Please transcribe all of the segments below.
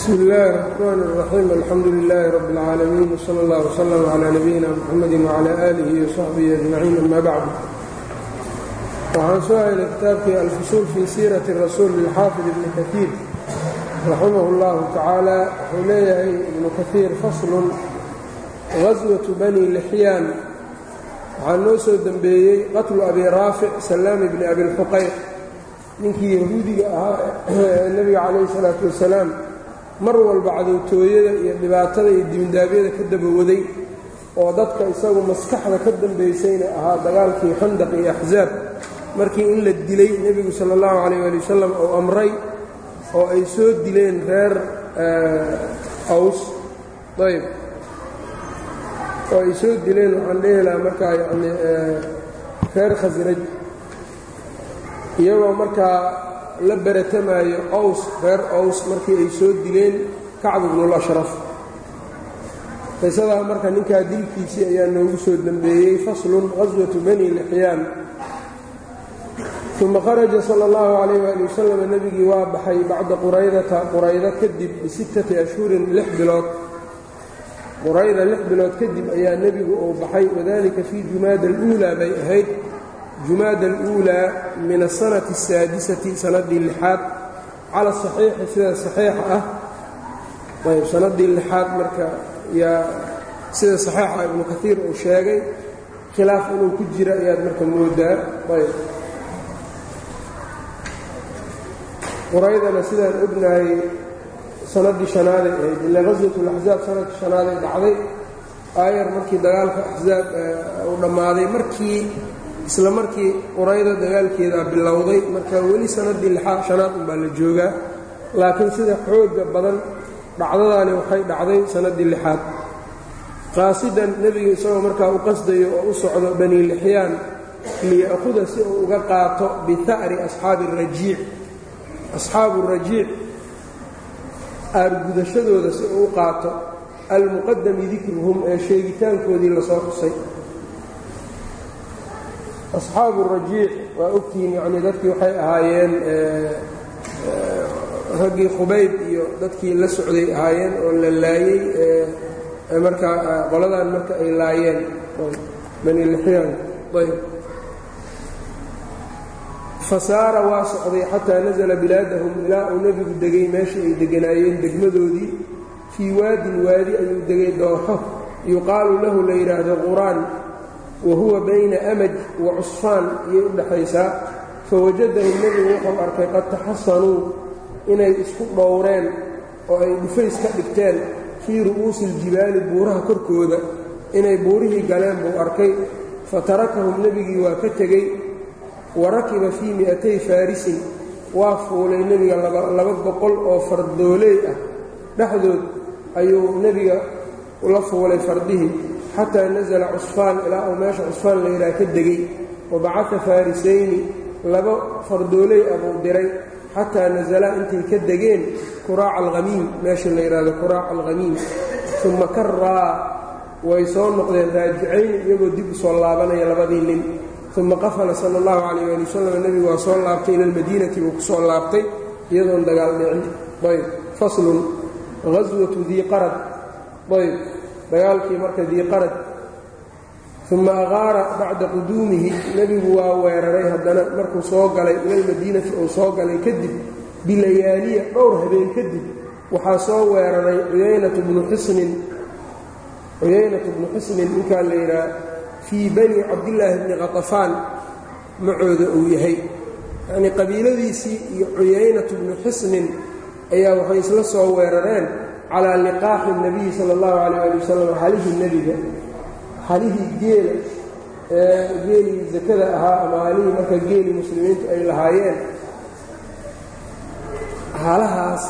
bsmi illaahi raxmaan raxiim alxamdu lilaahi rabbi اlcaalamiin wsala allah wslama calaa nabiyina muxamadi wacalaa aalihi wasaxbihi ajmaciin amaa bacdu waxaan soo helay kitaabkii alfusuul fii siirati rasuul lilxaafid ibni kaiir raximah اllahu tacaala wuxuu leeyahay ibnu kaiir faslun gaswatu bani lixyaan waxaa noo soo dembeeyey qatlu abi raafic salaam ibni abilxuqayq ninkii yahuudiga ahaa ee nebiga calayhi salaatu wasalaam mar walba cadowtooyada iyo dhibaatada iyo dibindaabyada ka dabawaday oo dadka isagu maskaxda ka dambaysayna ahaa dagaalkii xandaq iyo axsaab markii in la dilay nebigu sala allahu calayh ali wasalam uu amray oo ay soo dileen reer aws. Ayb oo ay soo dileen waxaan dhehi lahaa markaa yacni reer khasraj iyagoo markaa la beratamaayo aws reer aws markii ay soo dileen kacb ibnulashraf qisadaa marka ninkaa dilkiisii ayaa noogu soo dembeeyey faslun qaswatu bani lixyaan uma kharaja sala allahu calayh waali wasalam nebigii waa baxay bacda quraydata quraydo kadib bisittati ashhurin lix bilood. Qurayda lix bilood kadib ayaa nebigu uu baxay wadalika fii jumaada aluulaa bay ahayd jumaada aluulaa min asanati asaadisati sanadii lixaad cala saxiixi sida saxiixa ah. Ayb sanadii lixaad marka yaa sida saxiixa ibnu kaiir uu sheegay khilaaf inuu ku jira ayaad marka moodaa. Ayb quraydana sidaan ognahay sanadii shanaaday ahayd ila qaswat laxzaab sannadkii shanaaday dhacday. Aayar markii dagaalka axsaab uu dhammaaday markii isla markii qurayda dagaalkeedaa bilowday marka weli sanadii lixaad shanaad unbaa la joogaa laakiin sida xoogga badan dhacdadaani waxay dhacday sanadii lixaad. Qaasidan nebiga isagoo markaa u qasdayo oo u socdo bani lixyaan liya'huda si uu uga qaato biha'ri asxaabi rajiic asxaabu rajiic aargudashadooda si uu u qaato. Almuqadami dikruhum ee sheegitaankoodii la soo xusay asxaabu rajiic waa ogtihiin yacnii dadkii waxay ahaayeen raggii khubayb iyo dadkii la socday ahaayeen oo la laayey markaa qoladan marka ay laayeen. Bani lixyaan ayb. Fasaara waa socday xataa nasala bilaadahum ilaa uu nebigu degay meesha ay deganaayeen degmadoodii. Fii waadin waadi ayuu degay dooxo. Yuqaalu lahu la yidhaahdo quraan wa huwa bayna amaj wa cusfaan iyay u dhaxaysaa fawajadahu nebigu wuxuu arkay qad taxasanuu inay isku dhowreen oo ay dhufays ka dhigteen fii ru'uusi iljibaali buuraha korkooda inay buurihii galeen buu arkay fatarakahum nebigii waa ka tegey wa rakiba fii mi'atay faarisin waa fuulay nebiga laba boqol oo fardooley ah dhexdood ayuu nebiga ula fuulay fardihii xataa nasala cusfaan ilaa uu meesha cusfaan la yidhaha ka degey wa bacata faarisayni laba fardooley ah buu diray xataa nasalaa intay ka degeen kuraaca alhamiim meesha la yidhaahdo kuraaca alhamiim uma karaa way soo noqdeen raajicayni iyagoo dib u soo laabanaya labadii nin. Uma qafala sala allahu calayh ali wasalam nebigu waa soo laabtay ila almadiinati buu ku soo laabtay iyadoon dagaal dhicin. Ayb faslun haswatu dii qarad. Ayb dagaalkii marka dii qarad uma aqaara bacda quduumihi nebigu waa weeraray haddana markuu soo galay ilalmadiinati uu soo galay kadib bilayaaliya dhowr habeen kadib waxaa soo weeraray cuyaynatu bnu xisnin cuyaynatu bnu xisnin ninkaa la yidhaha fii bani cabdillaahi bni khatafaan macooda uu yahay. Yacnii qabiiladiisii iyo cuyaynatu bnu xisnin ayaa waxay isla soo weerareen calaa liqaaxi nabiyi sala allahu calayh ali wasalam xalihii nebiga halihii geela ee geelii sakada ahaa ama halihii marka geelii muslimiintu ay lahaayeen. Halahaas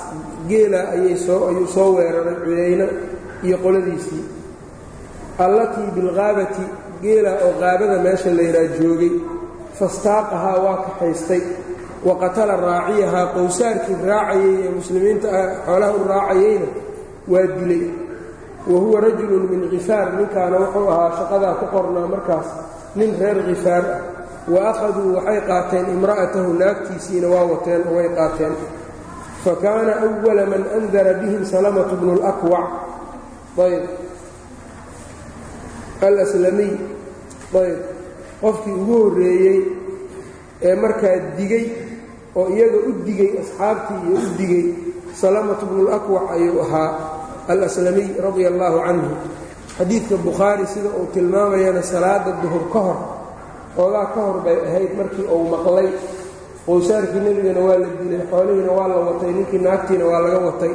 geela ayay soo ayuu soo weeraray cuyayno iyo qoladiisii. Allatii bilqaabati geela oo qaabada meesha la yidhaha joogay fastaaqahaa waa kaxaystay wa qatala raaciyahaa qowsaarkii raacayay ee muslimiinta ah xoolaha u raacayayna waa dilay. Wa huwa rajulun min khifaar ninkaana wuxuu ahaa shaqadaa ku qornaa markaas nin reer khifaar ah. Wa akhaduu waxay qaateen imra'atahu naagtiisiina waa wateen oo way qaateen. Fa kaana awala man andara bihim salamatu bnu lkwac ayb. Alaslamiy ayb. Qofkii ugu horreeyey ee markaa digay oo iyaga u digay asxaabtii iyo u digay salamatu bnu اlakwac ayuu ahaa alaslamiy radia allaahu canhu. Xadiidka bukhaari sida uu tilmaamayana salaada duhur ka hor xoogaa ka hor bay ahayd markii uu maqlay. Qowsaarkii nebigana waa la dilay xoolihiina waa la watay ninkii naagtiina waa laga watay.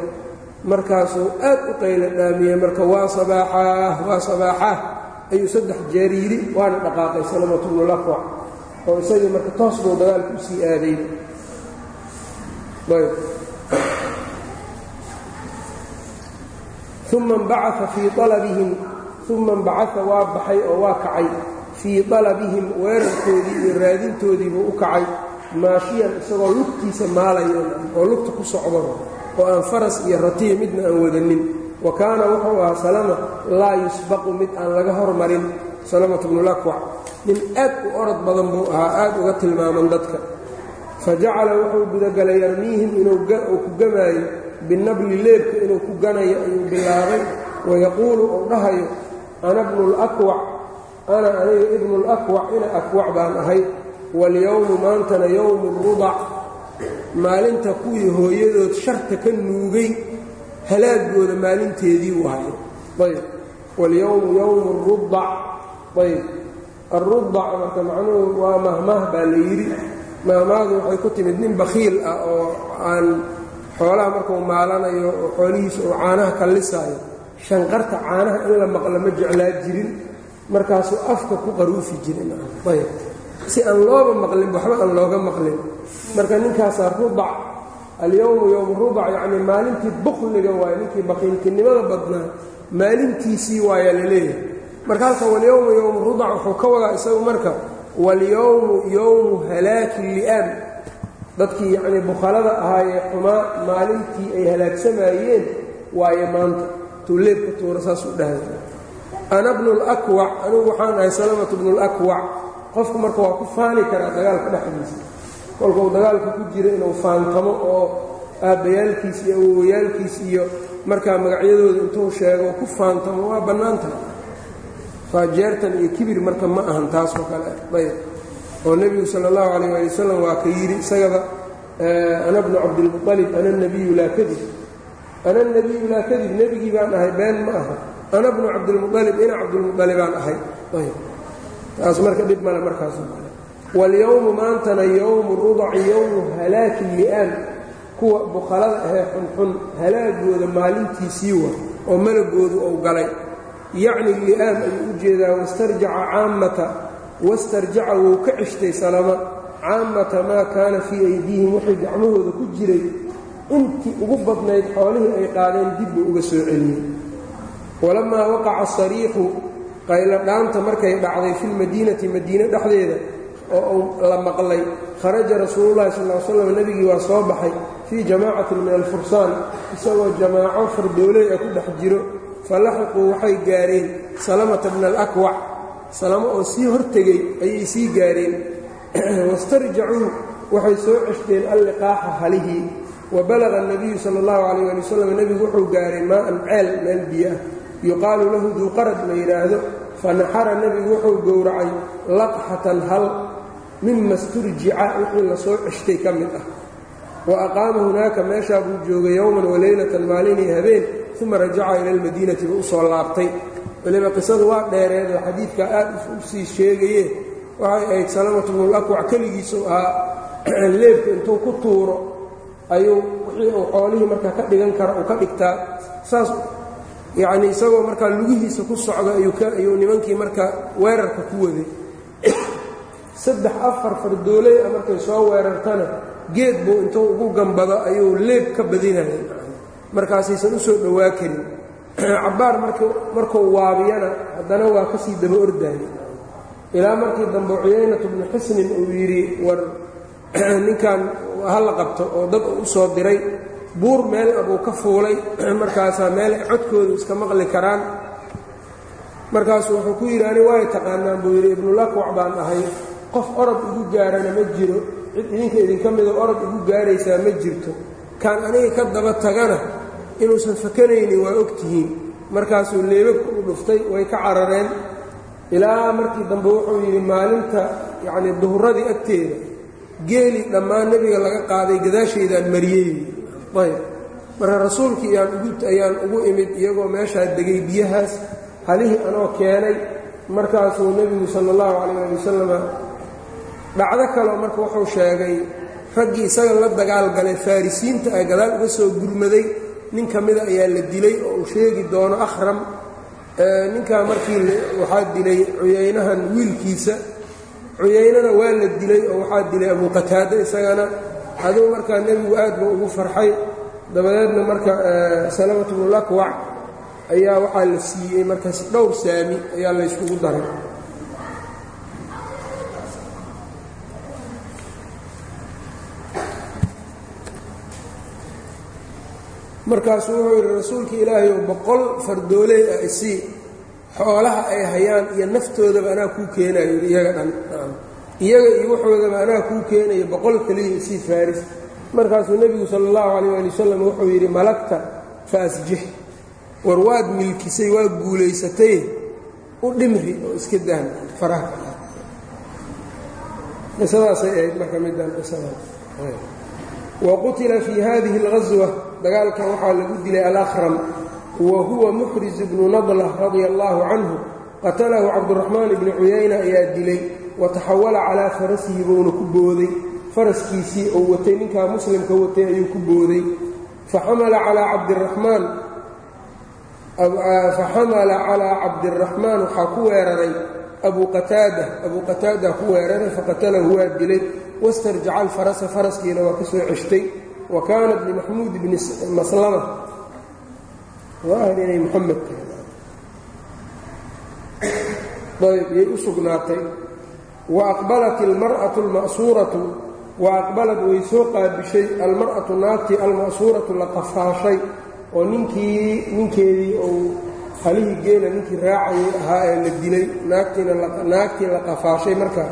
Markaasuu aad u qayla dhaamiyey marka waa sabaaxaah waa sabaaxaah ayuu saddex jeer yidhi waana dhaqaaqay salamatu bnu lakwac oo isagii marka toos buu dagaalku u sii aaday uma mbacaa fii alabihim uma imbacaa waa baxay oo waa kacay. fii dalabihim weerarkoodii iyo raadintoodii u kacay. maashiyan isagoo lugtiisa maalaya oo lugta ku socdo oo aan faras iyo ratiya midna aan wadanin. wa kaana wuxuu ahaa salama laa yusbaqu mid aan laga hormarin. Salamatu bnulakwac nin aad u orod badan buu ahaa aad uga tilmaaman dadka fa jacala wuxuu gudagalay yarmiihim inuu ku gamaayo binabli leebka inuu ku ganayo ayuu bilaabay wayaquulu uu dhahayo ana bnulakwac ana aniga ibnulakwac ina akwac baan ahay walyowmu maantana yowmu rudac maalinta kuwii hooyadood sharta ka nuugay halaagooda maalinteedii waayo ayb walyowmu yowmu rudac ayb arudac marka macnuhu waa mahmah baa la yidhi mahmahdu waxay ku timid nin bakhiil ah oo aan xoolaha markuu maalanayo oo xoolihiisa uu caanaha kallisaayo. Shanqarta caanaha in la maqlo ma jeclaa jirin? Markaasuu afka ku qaruufi jiray ayb. Si aan looba maqlin waxba aan looga maqlin. Marka ninkaasaa rudac alyowmu yowmu rudac yacnii maalintii bukhliga waayo ninkii bakiiltinimada badnaa maalintiisii waayaa la marka halka walyowmu yowmu rudac wuxuu ka wadaa isagu marka walyowmu yowmu halaaki li'aam. Dadkii yacnii bukhalada ahaayee xumaa maalintii ay halaagsamayeen waaye maanta tuuleebka tuura saasuu dhahay. Ana bnu lakwac anigu waxaan ahay salamatu bnu lakwac qofku marka waa ku faani karaa dagaalka dhexdiisa. Kolkuu dagaalka ku jiro inuu faantamo oo aabbayaalkiis iyo awowayaalkiis iyo markaa magacyadooda intuu sheego ku faantamo waa bannaan tahay faajeertan iyo kibir marka ma ahan taasoo kale ayb oo nebigu sala allahu calayh waali wasalam waa ka yidhi isagaba ana bnu cabdilmualib ana nebiyu laa kadib. Ana nebiyu laa kadib nebigii baan ahay been ma aha. Ana bnu cabdilmualib ina cabdilmualibaan ahay. Taas marka dhib male markaasoo kale walyowmu maantana yowmu rudaci yowmu halaaki li'aan kuwa bukhalada ahee xunxun halaagooda maalintiisii wa oo malagoodu uu galay yacni li'aam ayuu u jeedaa wastarjaca caammata wastarjaca wuu ka ceshtay salama. Caammata maa kaana fii aydiihim wixii gacmahooda ku jiray intii ugu badnayd xoolihii ay qaadeen dib buu uga soo celiyey. Walamaa waqaca asariixu qayladhaanta markay dhacday filmadiinati madiine dhexdeeda oo uu la maqlay kharaja rasuululahi sal l slam nebigii waa soo baxay fii jamaacatin min alfursaan isagoo jamaaco fardooley a ku dhex jiro falaxiquu waxay gaareen salamata bna alakwac salamo oo sii hortegey ayay sii gaareen. Wastarjacuu waxay soo ceshteen alliqaaxa halihii. Wa balaqa اnabiyu sala اllahu calayh ali wasalam nebigu wuxuu gaaray maaan ceel meel biyo ah. Yuqaalu lahu duuqarad la yidhaahdo. Fanaxara nebigu wuxuu gowracay laqxatan hal mima sturjica wixii la soo ceshtay ka mid ah. Wa aqaama hunaaka meeshaa buu joogay yowman waleylatan maalinii habeen uma rajaca ila almadiinati buu u soo laabtay. Weliba qisadu waa dheereedoo xadiidkaa aad u sii sheegaye waxay ahayd salamatu bnulakwac keligiisuu ahaa. Leebka intuu ku tuuro ayuu wixii uu xoolihii markaa ka dhigan kara uu ka dhigtaa. Saas yacnii isagoo markaa lugihiisa ku socda ayuu nimankii markaa weerarka ku waday. Saddex afar fardooley markay soo weerartana geed buu intuu ugu gambado ayuu leeb ka badinaya markaasaysan u soo dhowaa karin cabbaar markuu waabiyana haddana waa ka sii daba ordaayay. Ilaa markii dambe cuyaynatu bnu xisnin uu yidhi war ninkan ha la qabto oo dad u soo diray buur meel abuu ka fuulay markaasaa meel ay codkoodu iska maqli karaan. Markaasuu wuxuu ku yidhi ani waay taqaanaan buu yidhi ibnulakwac baan ahay. Qof orod igu gaarana ma jiro. Cid idinka idinka midoo orod igu gaaraysaa ma jirto. Kaan aniga ka daba tagana inuusan fakanaynin waa ogtihiin markaasuu leebabka u dhuftay way ka carareen. Ilaa markii dambe wuxuu yidhi maalinta yacnii duhuradii agteeda geelii dhammaan nebiga laga qaaday gadaashaydaan mariyey. Ayb. Marka rasuulkii ayaan ugu imid iyagoo meeshaa degay biyahaas halihii anoo keenay. Markaasuu nebigu sala allahu calayh ali wasalama dhacdo kaleo marka wuxuu sheegay raggii isaga la dagaalgalay farrisiinta ee gadaal uga soo gurmaday nin ka mida ayaa la dilay oo uu sheegi doono akhram. Ninkaa markii waxaa dilay cuyaynahan wiilkiisa. Cuyaynana waa la dilay oo waxaa dilay abu qataada isagana. Aduu markaa nebigu aad buu ugu farxay. Dabadeedna marka salamatu bnulakwac ayaa waxaa la siiyey markaas dhowr saami ayaa layskugu daray markaasuu wuxuu yidhi rasuulka ilaahay oo boqol fardooley ah isii xoolaha ay hayaan iyo naftoodaba anaa kuu keenayo. Iyaga dhan iyaga iyo waxoodaba anaa kuu keenayo boqol keliya isii faaris. Markaasuu nebigu sala allahu calayh ali wasalam wuxuu yidhi malagta fa asjix war waad milkisay waa guulaysatay. U dhimri oo iska daan faraha qisadaasay ahayd marka midaan qisadaas wa qutila fii hadihi اlghaswa dagaalkan waxaa lagu dilay alakram wa huwa muxriz bnu nadla radia allahu canhu qatalahu cabduraxmaan ibni cuyayna ayaa dilay wataxawala calaa farasihi buuna ku booday faraskiisii oo watay ninkaa muslimka watay ayuu ku booday faxamala calaa cabdiraxmaan faxamala calaa cabdiraxmaan waxaa ku weeraray abu qataada abuu qataada ku weeraray faqatalahu waa dilay wastarjaca alfarasa faraskiina waa ka soo ceshtay wa kaanat limaxmuud bni maslama. Inay muxamed tahay. Ayb yay u sugnaatay. Wa aqbalat almar'atu alma'suuratu wa aqbalad way soo qaabishay almar'atu naagtii alma'suuratu la qafaashay. Oo ninkii ninkeedii uu halihii geela ninkii raacayay ahaa ee la dilay naagtiina naagtii la qafaashay marka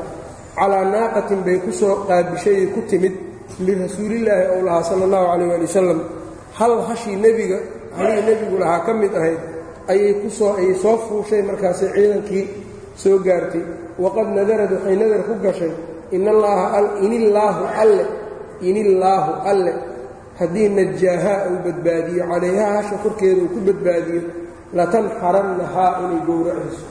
calaa naaqatin bay ku soo qaabishayay ku timid lirasuulillaahi ou lahaa sala allahu calayh waali wasalam hal hashii nebiga halihii nebigu lahaa ka mid ahayd ayay ku soo ayay soo fuushay markaasay ciidankii soo gaartay. Waqad nadarad waxay nadar ku gashay inillaahu alle inillaahu alle. Haddii najaahaa uu badbaadiyo calayhaa hasha korkeeda uu ku badbaadiyo latanxarannahaa inay gowracayso.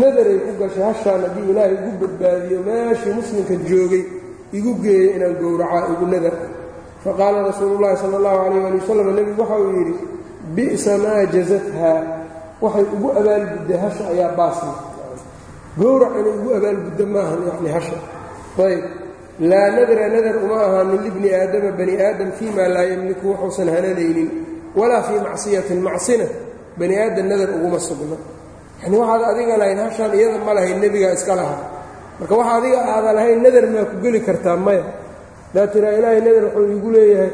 Nadaray ku gashay hashaan haddii ilaahay igu badbaadiyo meeshii muslimka joogay igu geeyo inaan gowracaa igu nadar faqaala rasuulu llaahi sala allahu calayh ali wasalam nebigu waxa uu yidhi bi'sa maa jazathaa. Waxay ugu abaalgudday hasha ayaa baasna gowrac inay ugu abaalguddo maahan yacni hasha. Ayb. Laa nadra nadar uma ahaanin libni aadama bani aadam fii maa laa yemliku waxuusan hananaynin walaa fii macsiyatin macsina bani aadam nadar uguma sugno yani waxaad adiga lahayn hashaan iyada ma lahayn nebigaa iska lahaa marka waxa adiga aada lahayn nadar maa ku geli kartaa maya daa tiraa ilaahay nadar wuxuu iigu leeyahay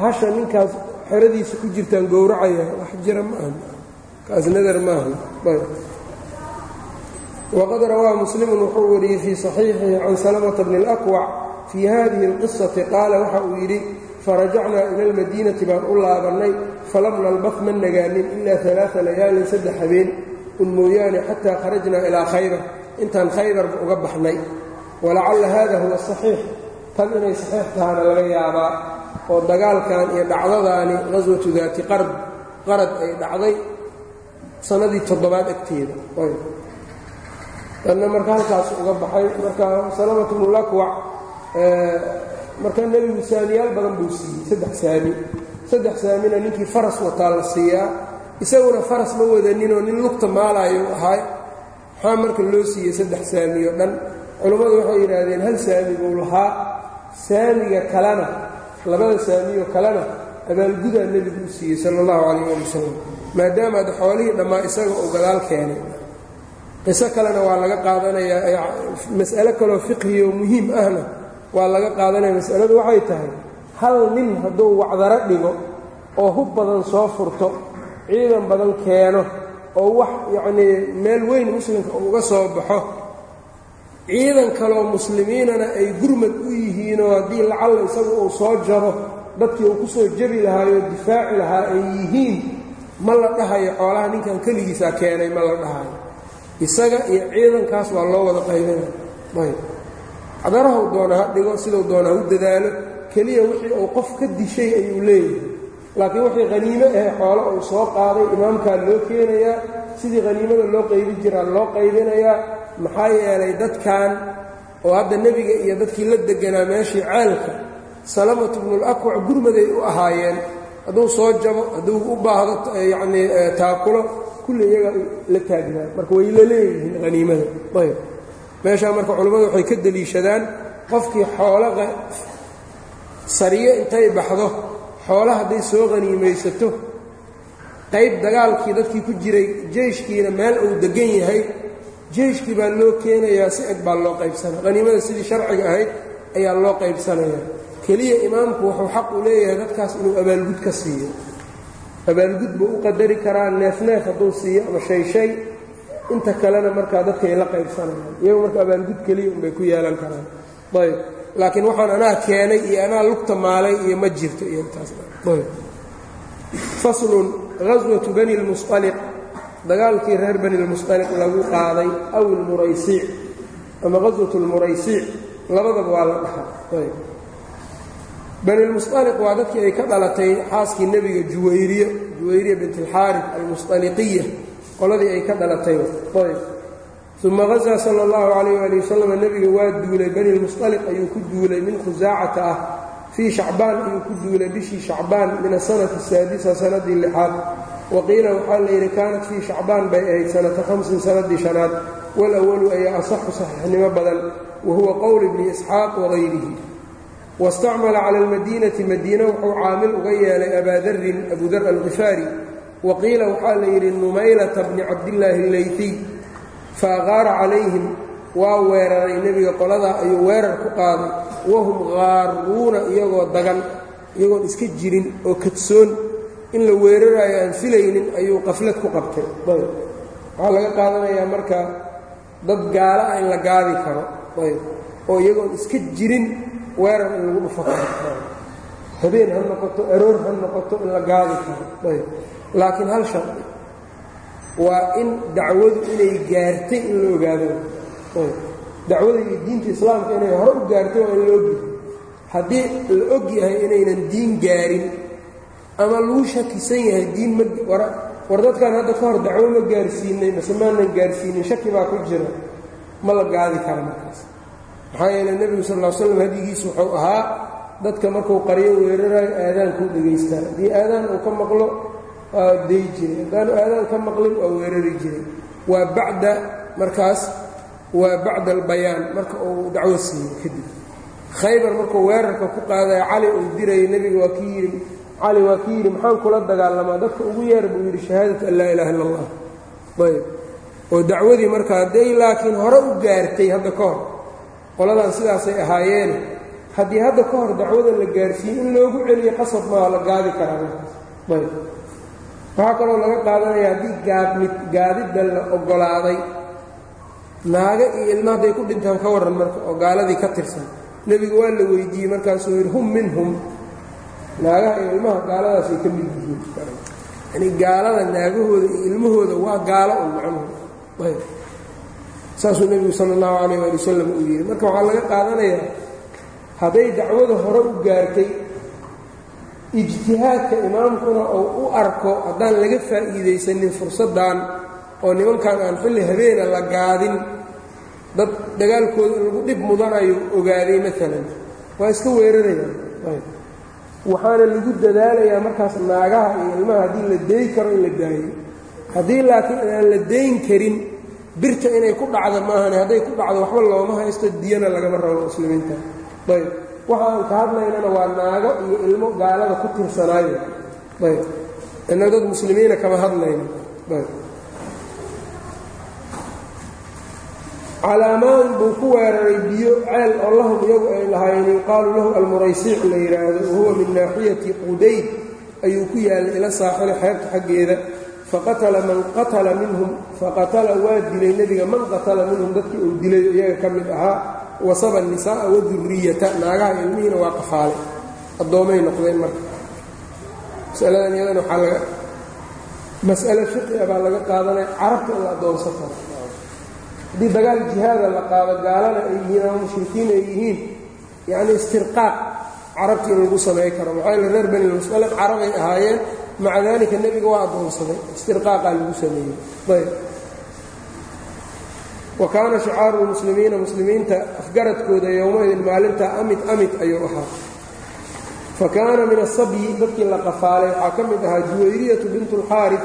hasha ninkaas xeradiisa ku jirtaan gowracaya wax jira ma aha kaas nadar maaha wqad rawaa muslimu wuxuu wariyey fii صaxiixihi can salamata bni اlأkwac fii hadihi اlqisati qaala waxa uu yidhi farajacnaa ila اlmadiinati baan u laabannay falam nalbaf ma nagaanin ilaa ثalaaثa layaalin saddex habeen un mooyaane xataa kharajnaa ilaa khaybar intaan khaybarba uga baxnay. Walacalla hada huwa صaxiix tan inay saxiix tahaana laga yaabaa oo dagaalkan iyo dhacdadaani qaswatu daati qarb qarad ay dhacday sanadii toddobaad agteeda. Anna marka halkaas uga baxay marka salamatu bnulakwac marka nebigu saamiyaal badan buu siiyey saddex saami. Saddex saamina ninkii faras wataa la siiyaa. Isaguna faras ma wadaninoo nin lugta maalayo ahaa maxaa marka loo siiyey saddex saamiyo dhan culammadu waxay yidhaahdeen hal saami buu lahaa? Saamiga kalena labada saamiyo kalena abaalgudaa nebigu u siiyey sala allahu calayh ali wasalam maadaama ad xoolihii dhammaa isaga uu gadaal keenay. Qiso kalena waa laga qaadanayaa mas'alo kaloo fiqhiyo muhiim ahna waa laga qaadanaya mas'aladu waxay tahay hal nin hadduu wacdaro dhigo oo hub badan soo furto ciidan badan keeno oo wax yacnii meel weyn muslimka uga soo baxo ciidan kaloo muslimiinana ay gurmad u yihiinoo haddii lacalla isagu uu soo jaro dadkii uu ku soo jebi lahaayoo difaaci lahaa ay yihiin ma la dhahayo xoolaha ninkan keligiisaa keenay ma la dhahayo. Isaga iyo ciidankaas waa loo wada qaybinaya ayb. Cadarahu doona ha dhigo siduu doona ha u dadaalo keliya wixii uu qof ka dishay ayuu leeyahay laakiin wixii haniimo ahe xoolo uu soo qaaday imaamkaa loo keenayaa sidii haniimada loo qaybin jiraa loo qaybinayaa maxaa yeelay dadkan oo hadda nebiga iyo dadkii la deganaa meeshii ceelka salamatu bnulakwac gurmaday u ahaayeen. Hadduu soo jabo hadduu u baahdo yacnii taakulo kulli iyaga la taagnaa. Marka way la leeyihiin haniimada ayb meeshaa marka culammadu waxay ka deliishadaan qofkii xoolo sariyo intay baxdo xoolo hadday soo haniimaysato qayb dagaalkii dadkii ku jiray jeyshkiina meel uu deggan yahay jeyshkii baa loo keenayaa si eg baa loo qaybsanaya haniimada sidii sharciga ahayd ayaa loo qaybsanaya keliya imaamku wuxuu xaq u leeyahay dadkaas inuu abaalgud ka siiyo. Abaalgud buu u qadari karaa neef neef hadduu siiyo ama shay shay inta kalena markaa dadkay la qaybsanayaan. Iyagu marka abaalgud keliya unbay ku yeelan karaan. Ayb laakiin waxaan anaa keenay iyo anaa lugta maalay iyo ma jirto iyo intaasfaslun ghaswatu bani lmusaliq dagaalkii reer bani lmusaliq lagu qaaday aw ilmuraysiic ama ghaswatu lmuraysiic labadaba waa la dhaxay ayb. Bani lmusaliq waa dadkii ay ka dhalatay xaaskii nebiga juwayriye juwayriya bint alxaarif almusaliqiya qoladii ay ka dhalatay uma hazaa sala allahu calayh ali wasalam nebiga waa duulay bani lmusaliq ayuu ku duulay min khusaacata ah fii shacbaan ayuu ku duulay bishii shacbaan min asanati asaadisa sanadii lixaad. Wa qiila waxaa la yidhi kaanat fii shacbaan bay ahayd sanata hamsin sanadii shanaad. Walawalu ayaa asaxu saxiixnimo badan wa huwa qowl ibni isxaaq wagayrihi wastacmala cala almadiinati madiina wuxuu caamil uga yeelay abaa darin abudar alkifaari wa qiila waxaa la yidhi numaylata bni cabdillaahi alleytiy fa aqaara calayhim waa weeraray nebiga qoladaa ayuu weerar ku qaaday wahum qaaruuna iyagoo dagan iyagoon iska jirin oo kadsoon in la weeraraayo aan filaynin ayuu qaflad ku qabtay waxaa laga qaadanayaa marka dad gaala ah in la gaadi karo ayb oo iyagoon iska jirin weerar in lagu dhufo karo habeen ha noqoto aroor ha noqoto in la gaadi karo ayb laakiin hal shardi waa in dacwadu inay gaartay in la ogaado dacwada iyo diinta islaamka inay hore u gaartay waa in la ogyahay. Haddii la og yahay inaynan diin gaarin ama lagu shakisan yahay diin ma war dadkan hadda ka hor dacwo ma gaarsiinay mase maanan gaarsiinin shaki baa ku jira. Ma la gaadi kara markaas. Maxaa yeele nebigu sal ll slam hadigiisu wuxuu ahaa dadka markuu qaryo weeraraayo aadaankuu dhegaystaa haddii aadaan uu ka maqlo waa day jiray. Haddaanu aadaan ka maqlin waa weerari jiray. Waa bacda markaas waa bacda albayaan marka uu dacwo siiyo kadib. Khaybar markuu weerarka ku qaadaya cali uu dirayay nebiga waa kii yidhi cali waa kii yidhi maxaan kula dagaalamaa dadka ugu yeer buu yidhi shahaadat an laa ilaha illa allah ayb. Oo dacwadii marka hadday laakiin hore u gaartay hadda ka hor qoladan sidaasay ahaayeene haddii hadda ka hor dacwada la gaarsiiye in loogu celiyo qasab maa la gaadi karaa markaas. Ayb waxaa kaloo laga qaadanaya haddii gaadmid gaadidda la oggolaaday naaga iyo ilma hadday ku dhintaan ka warran marka oo gaaladii ka tirsan. Nebigu waa la weydiiyey markaasuu yidhi hum minhum. Naagaha iyo ilmaha gaaladaasay ka mid yihiin. Yani gaalada naagahooda iyo ilmahooda waa gaalo un macnuhu saasuu nebigu sala allahu calayh waali wasalam uu yidhi. Marka waxaa laga qaadanayaa hadday dacwada hore u gaartay ijtihaadka imaamkuna oo u arko haddaan laga faa'iidaysanin fursaddan oo nimankan aan xilli habeena la gaadin dad dagaalkooda lagu dhib mudanayo ogaaday maalan waa iska weerarayaan waxaana lagu dadaalayaa markaas naagaha iyo ilmaha haddii la deey karo in la daayo haddii laakiin aan la dayn karin birta inay ku dhacdo maahane hadday ku dhacdo waxba looma haysto diyana lagama rabo muslimiinta. Ayb waxa aan ka hadlaynana waa naago iyo ilmo gaalada ku tirsanaayo ayb. Innaga dad muslimiina kama hadlayno calaamaan buu ku weeraray biyo ceel oo lahum iyagu ay lahaayeen yuqaalu lahu almuraysiic la yidhaahdo wahuwa min naaxiyati qudayd. Ayuu ku yaallay ila saaxili xeebta xaggeeda. Faqatala man qatala minhum faqatala waa dilay nebiga man qatala minhum dadkii uu dilay iyaga ka mid ahaa wasaba nisaaa waduriyata naagaha ilmihiina waa qafaalay. Addoomay noqdeen marka. Masaladan iyadan waxaa laga mas'ale fiqia baa laga qaadanaya carabta in la addoonsan karo haddii dagaal jihaada la qaado gaalana ay yihiin ama mushrikiin ay yihiin yacni istirqaaq carabti in lagu samay karo. Maxaa yaele reer bani lmusqalad carabay ahaayeen maca daalika nebiga waa addoonsaday istirqaaqaa lagu sameeyey. Ayb wa kaana shicaaru lmuslimiina muslimiinta afgaradkooda yowmaidin maalinta amid amid ayuu ahaa fa kaana min asabyi dadkii la qafaalay waxaa ka mid ahaa juwayriyatu bint اlxaarif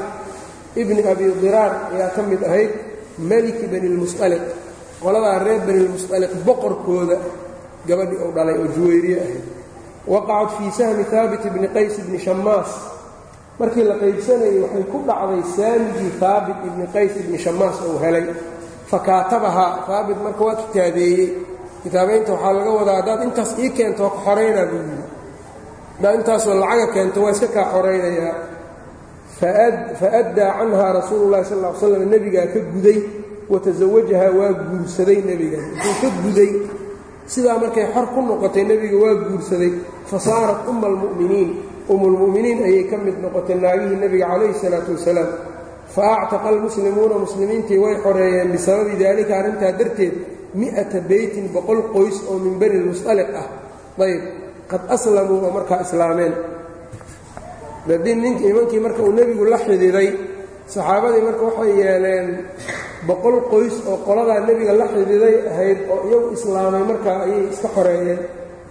ibni abi diraar ayaa ka mid ahayd meliki bani lmusqaliq qoladaa reer bani lmusqaliq boqorkooda gabadhii uu dhalay oo juwayriye ahayd waqacat fii sahmi haabit bni qays bni shamaas markii la qaybsanayay waxay ku dhacday saamigii haabit ibni qays ibni shamaas uu helay fakaatabahaa haabit marka waa kitaabeeyey. Kitaabaynta waxaa laga wadaa haddaad intaas ii keento waa ka xoraynaa buu yidhi. Haddaad intaasoo lacaga keento waa iska kaa xoraynayaa. Faaddaa canhaa rasuulu llahi sal l slam nebigaa ka guday watasawajahaa waa guursaday nebiga. Wuxuu ka guday. Sidaa markay xor ku noqotay nebiga waa guursaday. Fa saarat umma almu'miniin. Umulmu'miniin ayay ka mid noqotay naagihii nebiga calayhi salaatu wasalaam fa actaqa almuslimuuna muslimiintii way xoreeyeen bisababi daalika arrintaa darteed mi'ata beytin boqol qoys oo min bani lmusqaliq ah ayb qad aslamuu oo markaa islaameen dadii ninkii nimankii marka uu nebigu la xididay saxaabadii marka waxay yeeleen boqol qoys oo qoladaa nebiga la xididay ahayd oo iyagu islaamay markaa ayay iska xoreeyeen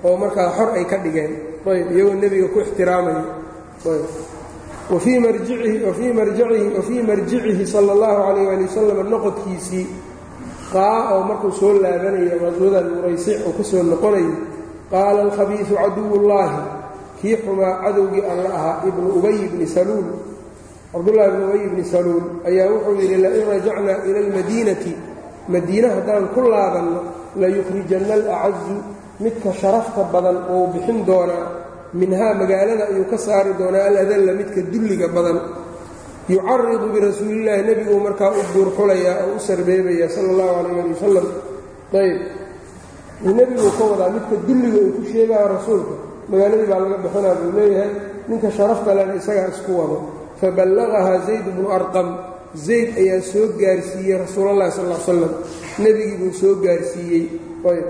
oo markaa xor ay ka dhigeen ayb iyagoo nebiga ku ixtiraamaya wafii marjicihi sala allahu calayh waali wasalam noqodkiisii qaa oo markuu soo laabanayo qaswadan muraysic uu ka soo noqonayo qaala alkhabiisu caduwullaahi kii xumaa cadowgii alla ahaa ibnu ubay bni saluul. Cabdullahi ibnu ubay bni saluul ayaa wuxuu yidhi lain rajacnaa ila almadiinati madiine haddaan ku laabanno layukhrijanna alacazu midka sharafta badan uu bixin doonaa minhaa magaalada ayuu ka saari doonaa aladalla midka dulliga badan. Yucaridu birasuulillaahi nebiguu markaa u duurxulayaa oo u sarbeebaya sala allahu calayh ali wasalam ayb nebiguu ka wadaa midka dulliga uu ku sheegaya rasuulka. Magaaladii baa laga bixinaa buu leeyahay ninka sharafta lena isagaa isku wado. Faballaqahaa zayd bnu arqam. Zayd ayaa soo gaarsiiyey rasuulallahi sal l slam nebigii buu soo gaarsiiyey. Ayb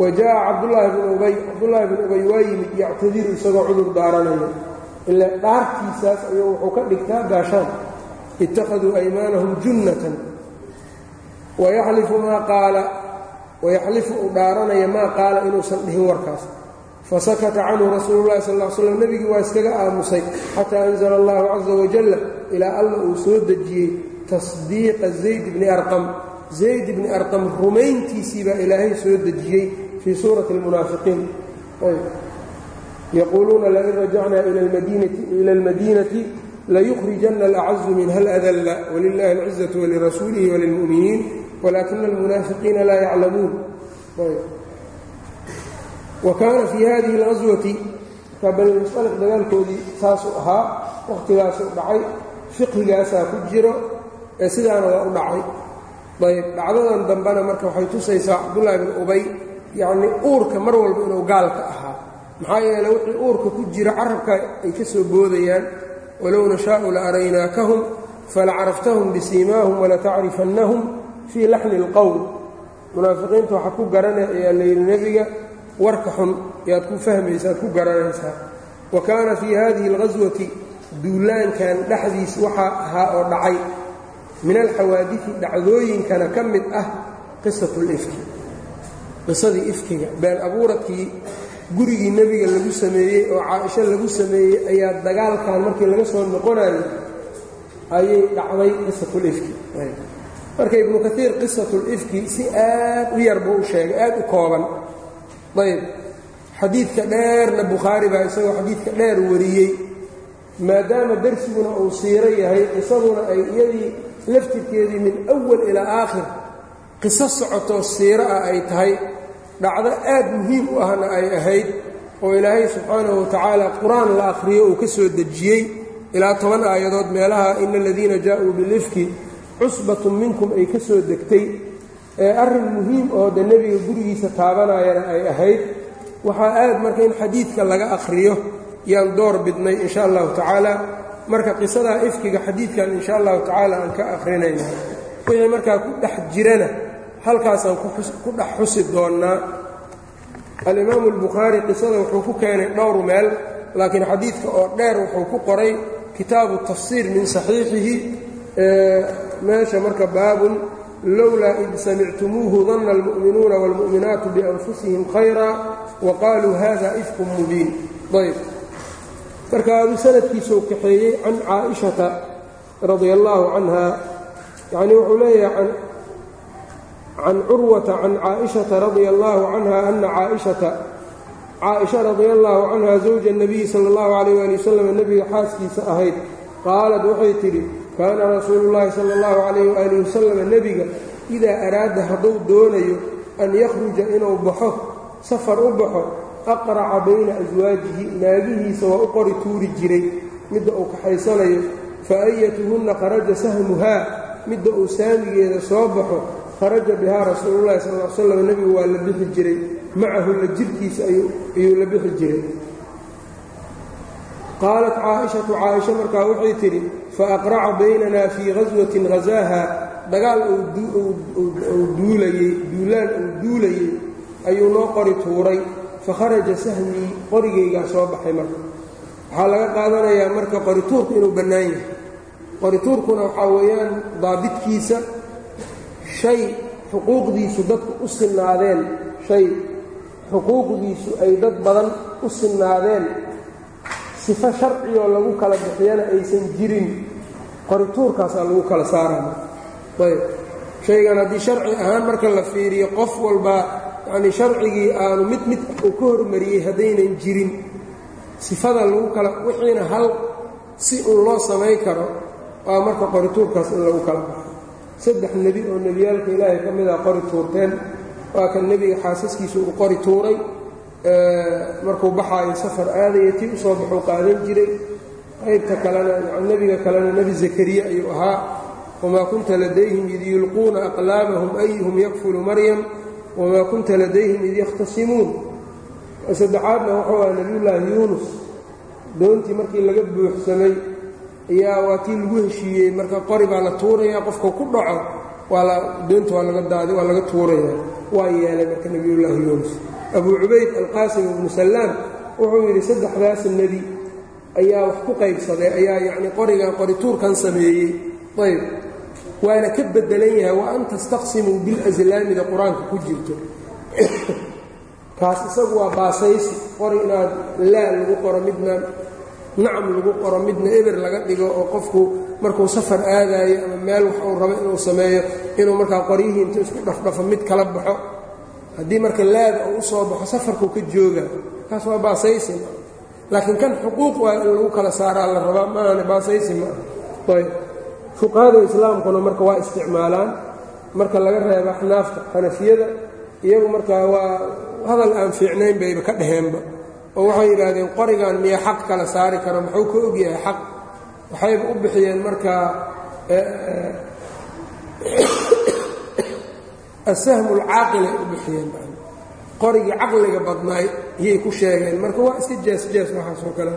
wa jaa cabdullaahi bnu ubay cabdullaahi bnu ubay waa yimid yactadiru isagoo cudur daaranayo ilaa dhaartiisaas ayuu wuxuu ka dhigtaa gaashaan ittakhaduu aymaanahum junnatan wayaxlifu maa qaala wayaxlifu uu dhaaranaya maa qaala inuusan dhihin warkaas fasakata canhu rasuulu llahi sal slam nebigii waa iskaga aamusay xataa anzala allahu caza wajalla ilaa alla uu soo dejiyey tasdiiqa zayd bni arqam zayd bni arqam rumayntiisii baa ilaahay soo dejiyey fii suurati almunaafiqiin yaquuluuna lain rajacnaa ila almadiinati layukhrijanna alacazu minha aladalla walilahi alcizatu walirasuulihi walilmu'miniin walaakina almunaafiqiina laa yaclamuun wa fii hadihi اlqaswati markaa banimusaliq dagaalkoodii saasuu ahaa wakhtigaasuu dhacay fiqhigaasaa ku jiro ee sidaana waa u dhacay ayb dhacdadan dambena marka waxay tusaysaa cabdullaahi bin ubay yacnii uurka mar walba inuu gaalka ahaa. Maxaa yeele wixii uurka ku jira carabka ay ka soo boodayaan walow nashaa'u la araynaakahum falacaraftahum bisiimaahum walatacrifannahum fii laxni اlqowl munaafiqiinta waxaa ku garanaya ayaa layidhi nebiga warka xun yaad ku fahmaysa ad ku garanaysaa wa kaana fii hadihi اlqaswati duulaankan dhexdiis waxaa ahaa oo dhacay. Min alxawaadii dhacdooyinkana ka mid ah qisat lifki qisadii ifkiga been abuuradkii gurigii nebiga lagu sameeyey oo caaisho lagu sameeyey ayaa dagaalkan markii laga soo noqonayo ayay dhacday qisatulifki marka ibnu kaiir qisatulifki si aad u yar buu u sheegay aad u kooban. Ayb. Xadiidka dheerna bukhaari baa isagoo xadiidka dheer wariyey. Maadaama darsiguna uu siiro yahay qisaduna ay iyadii laftirkeedii min awal ilaa aakhir qiso socotoo siiro ah ay tahay dhacdo aad muhiim u ahna ay ahayd oo ilaahay subxaanahu watacaala qur'aan la akhriyo uu ka soo dejiyey ilaa toban aayadood meelaha ina aladiina jaa-uu bilifki cusbatun minkum ay ka soo degtay. Ee arrin muhiim oo de nebiga gurigiisa taabanayana ay ahayd. Waxaa aad marka in xadiidka laga akhriyo yaan door bidnay insha allahu tacaala. Marka qisadaa ifkiga xadiidkan insha allahu tacaala aan ka akhrinayna wixii markaa ku dhex jirana halkaasaan ku dhex xusi doonnaa alimaamu albukhaari qisada wuxuu ku keenay dhowr meel laakiin xadiidka oo dheer wuxuu ku qoray kitaabu tafsiir min saxiixihi meesha marka baabun lowlaa id samictumuuhu danna almu'minuuna wاlmu'minaatu bianfusihim khayra wa qaaluu hada ifkun mubiin. Ayb marka sanadkiisuu kaxeeyey can caaishata radia allaahu canha yacni wuxuu leeyahay can curwata can caaishata radia allaahu canha ana caaishata caaisha radia allaahu canha zawja nabiyi sala allahu calayh waali wasalam nebiga xaaskiisa ahayd qaalad waxay tidhi kaana rasuulu rasuulullaahi sala allahu calayh waaalih wasalam nebiga idaa araada hadduu doonayo an yakhruja inuu baxo safar u baxo aqraca bayna aswaajihi naagihiisa waa u qori tuuri jiray midda uu kaxaysanayo fa ayatuhunna kharaja sahmuhaa midda uu saamigeeda soo baxo kharaja bihaa rasuululahi sal l slam nebigu waa la bixi jiray. Macahu la jirkiisa ayuu la bixi jiray. Qaalat caaishatu caaisha markaa waxay tidhi fa aqraca baynanaa fii ghaswatin ghasaaha dagaal duulaan uu duulayey ayuu noo qori tuuray. Fakharaja sahmii qorigaygaa soo baxay marka. Waxaa laga qaadanayaa marka qorituurku inuu bannaan yahay. Qorituurkuna waxaa weeyaan daabidkiisa shay xuquuqdiisu dadku u sinnaadeen shay xuquuqdiisu ay dad badan u sinnaadeen. Sifo sharcigoo lagu kala bixiyana aysan jirin. Qorituurkaasaa lagu kala saaraya ayb. Shaygan haddii sharci ahaan marka la fiiriyo qof walbaa yacnii sharcigii aanu mid mid uu ka hormariyey haddaynan jirin sifada lagu kala wixiina hal si uun loo samayn karo waa marka qorituurkaas in lagu kala baxo saddex nebi oo nebiyaalka ilaahay ka mid ah qori tuurteen. Waa kan nebiga xaasaskiisu uu qori tuuray. Markuu baxaayo safar aadaya tii u soo baxuu qaadan jiray. Qaybta kalena nebiga kalena nebi zakariya ayuu ahaa. Wamaa kunta ladayhim id yulquuna aqlaamahum ayuhum yakfulu maryam. Wamaa kunta ladayhim id yakhtasimuun saddexaadna wuxuu aha nebiyullaahi yuunus. Doontii markii laga buuxsamay ayaa waa tii lagu heshiiyey. Marka qori baa la tuuraya qofka ku dhaco doonta waa laga daadi waa laga tuuraya. Waa yeelay marka nebiyullaahi yuunus abuu cubayd alqaasim ibnu sallaam wuxuu yidhi saddexdaas nebi ayaa wax ku qaybsaday ayaa yacnii qorigan qori tuurkan sameeyey. Ayb. Waana ka bedelan yahay wa an tastaqsimuu bilaslaamida qur'aanka ku jirto. Kaas isagu waa baasaysi qori inaad laa lagu qoro midna nacam lagu qoro midna eber laga dhigo oo qofku markuu safar aadaayo ama meel wax uu rabo inuu sameeyo inuu markaa qoryihii inta isku dhafdhafo mid kala baxo. Haddii marka laada uu u soo baxo safarkuu ka jooga kaas waa baasaysi laakiin kan xuquuq waa in lagu kala saaraa la rabaa maahane baasaysi ma ah ayb. Fuqahada islaamkuna marka waa isticmaalaan. Marka laga reebo axnaafta xanafiyada iyagu markaa waa hadal aan fiicnayn bayba ka dhaheenba oo waxay yidhaahdeen qorigan miya xaq kala saari karo muxuu ka ogyahay xaq? Waxayba u bixiyeen markaa asahmu alcaaqilay u bixiyeen qorigii caqliga badnaay iyay ku sheegeen. Marka waa iska jees-jees waxaasoo kale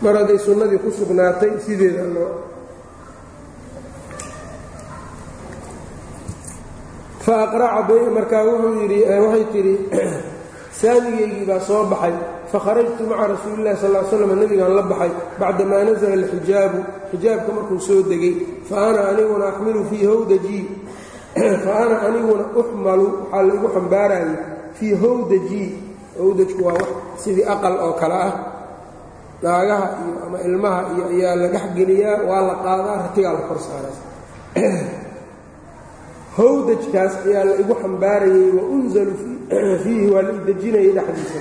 mar hadday sunnadii ku sugnaatay sideeda loo. Fa markaa wuxuu yidhi waxay tidhi saamigeygii baa soo baxay fakharajtu maca rasuulillahi sal slam nebigaan la baxay bacdamaa nasala alxijaabu xijaabka markuu soo degay fa ana aniguna axmilu fii hawdajii fa ana aniguna uxmalu waxaa laigu xambaarayay fii hawdajii hawdajku waa sidii aqal oo kale ah naagaha iyo ama ilmaha iyo ayaa la dhex geliyaa waa la qaadaa ratigaa la kor saaray hawdajkaas ayaa la igu xambaarayey wa unzalu fiihi waa la idejinayay dhexdiisa.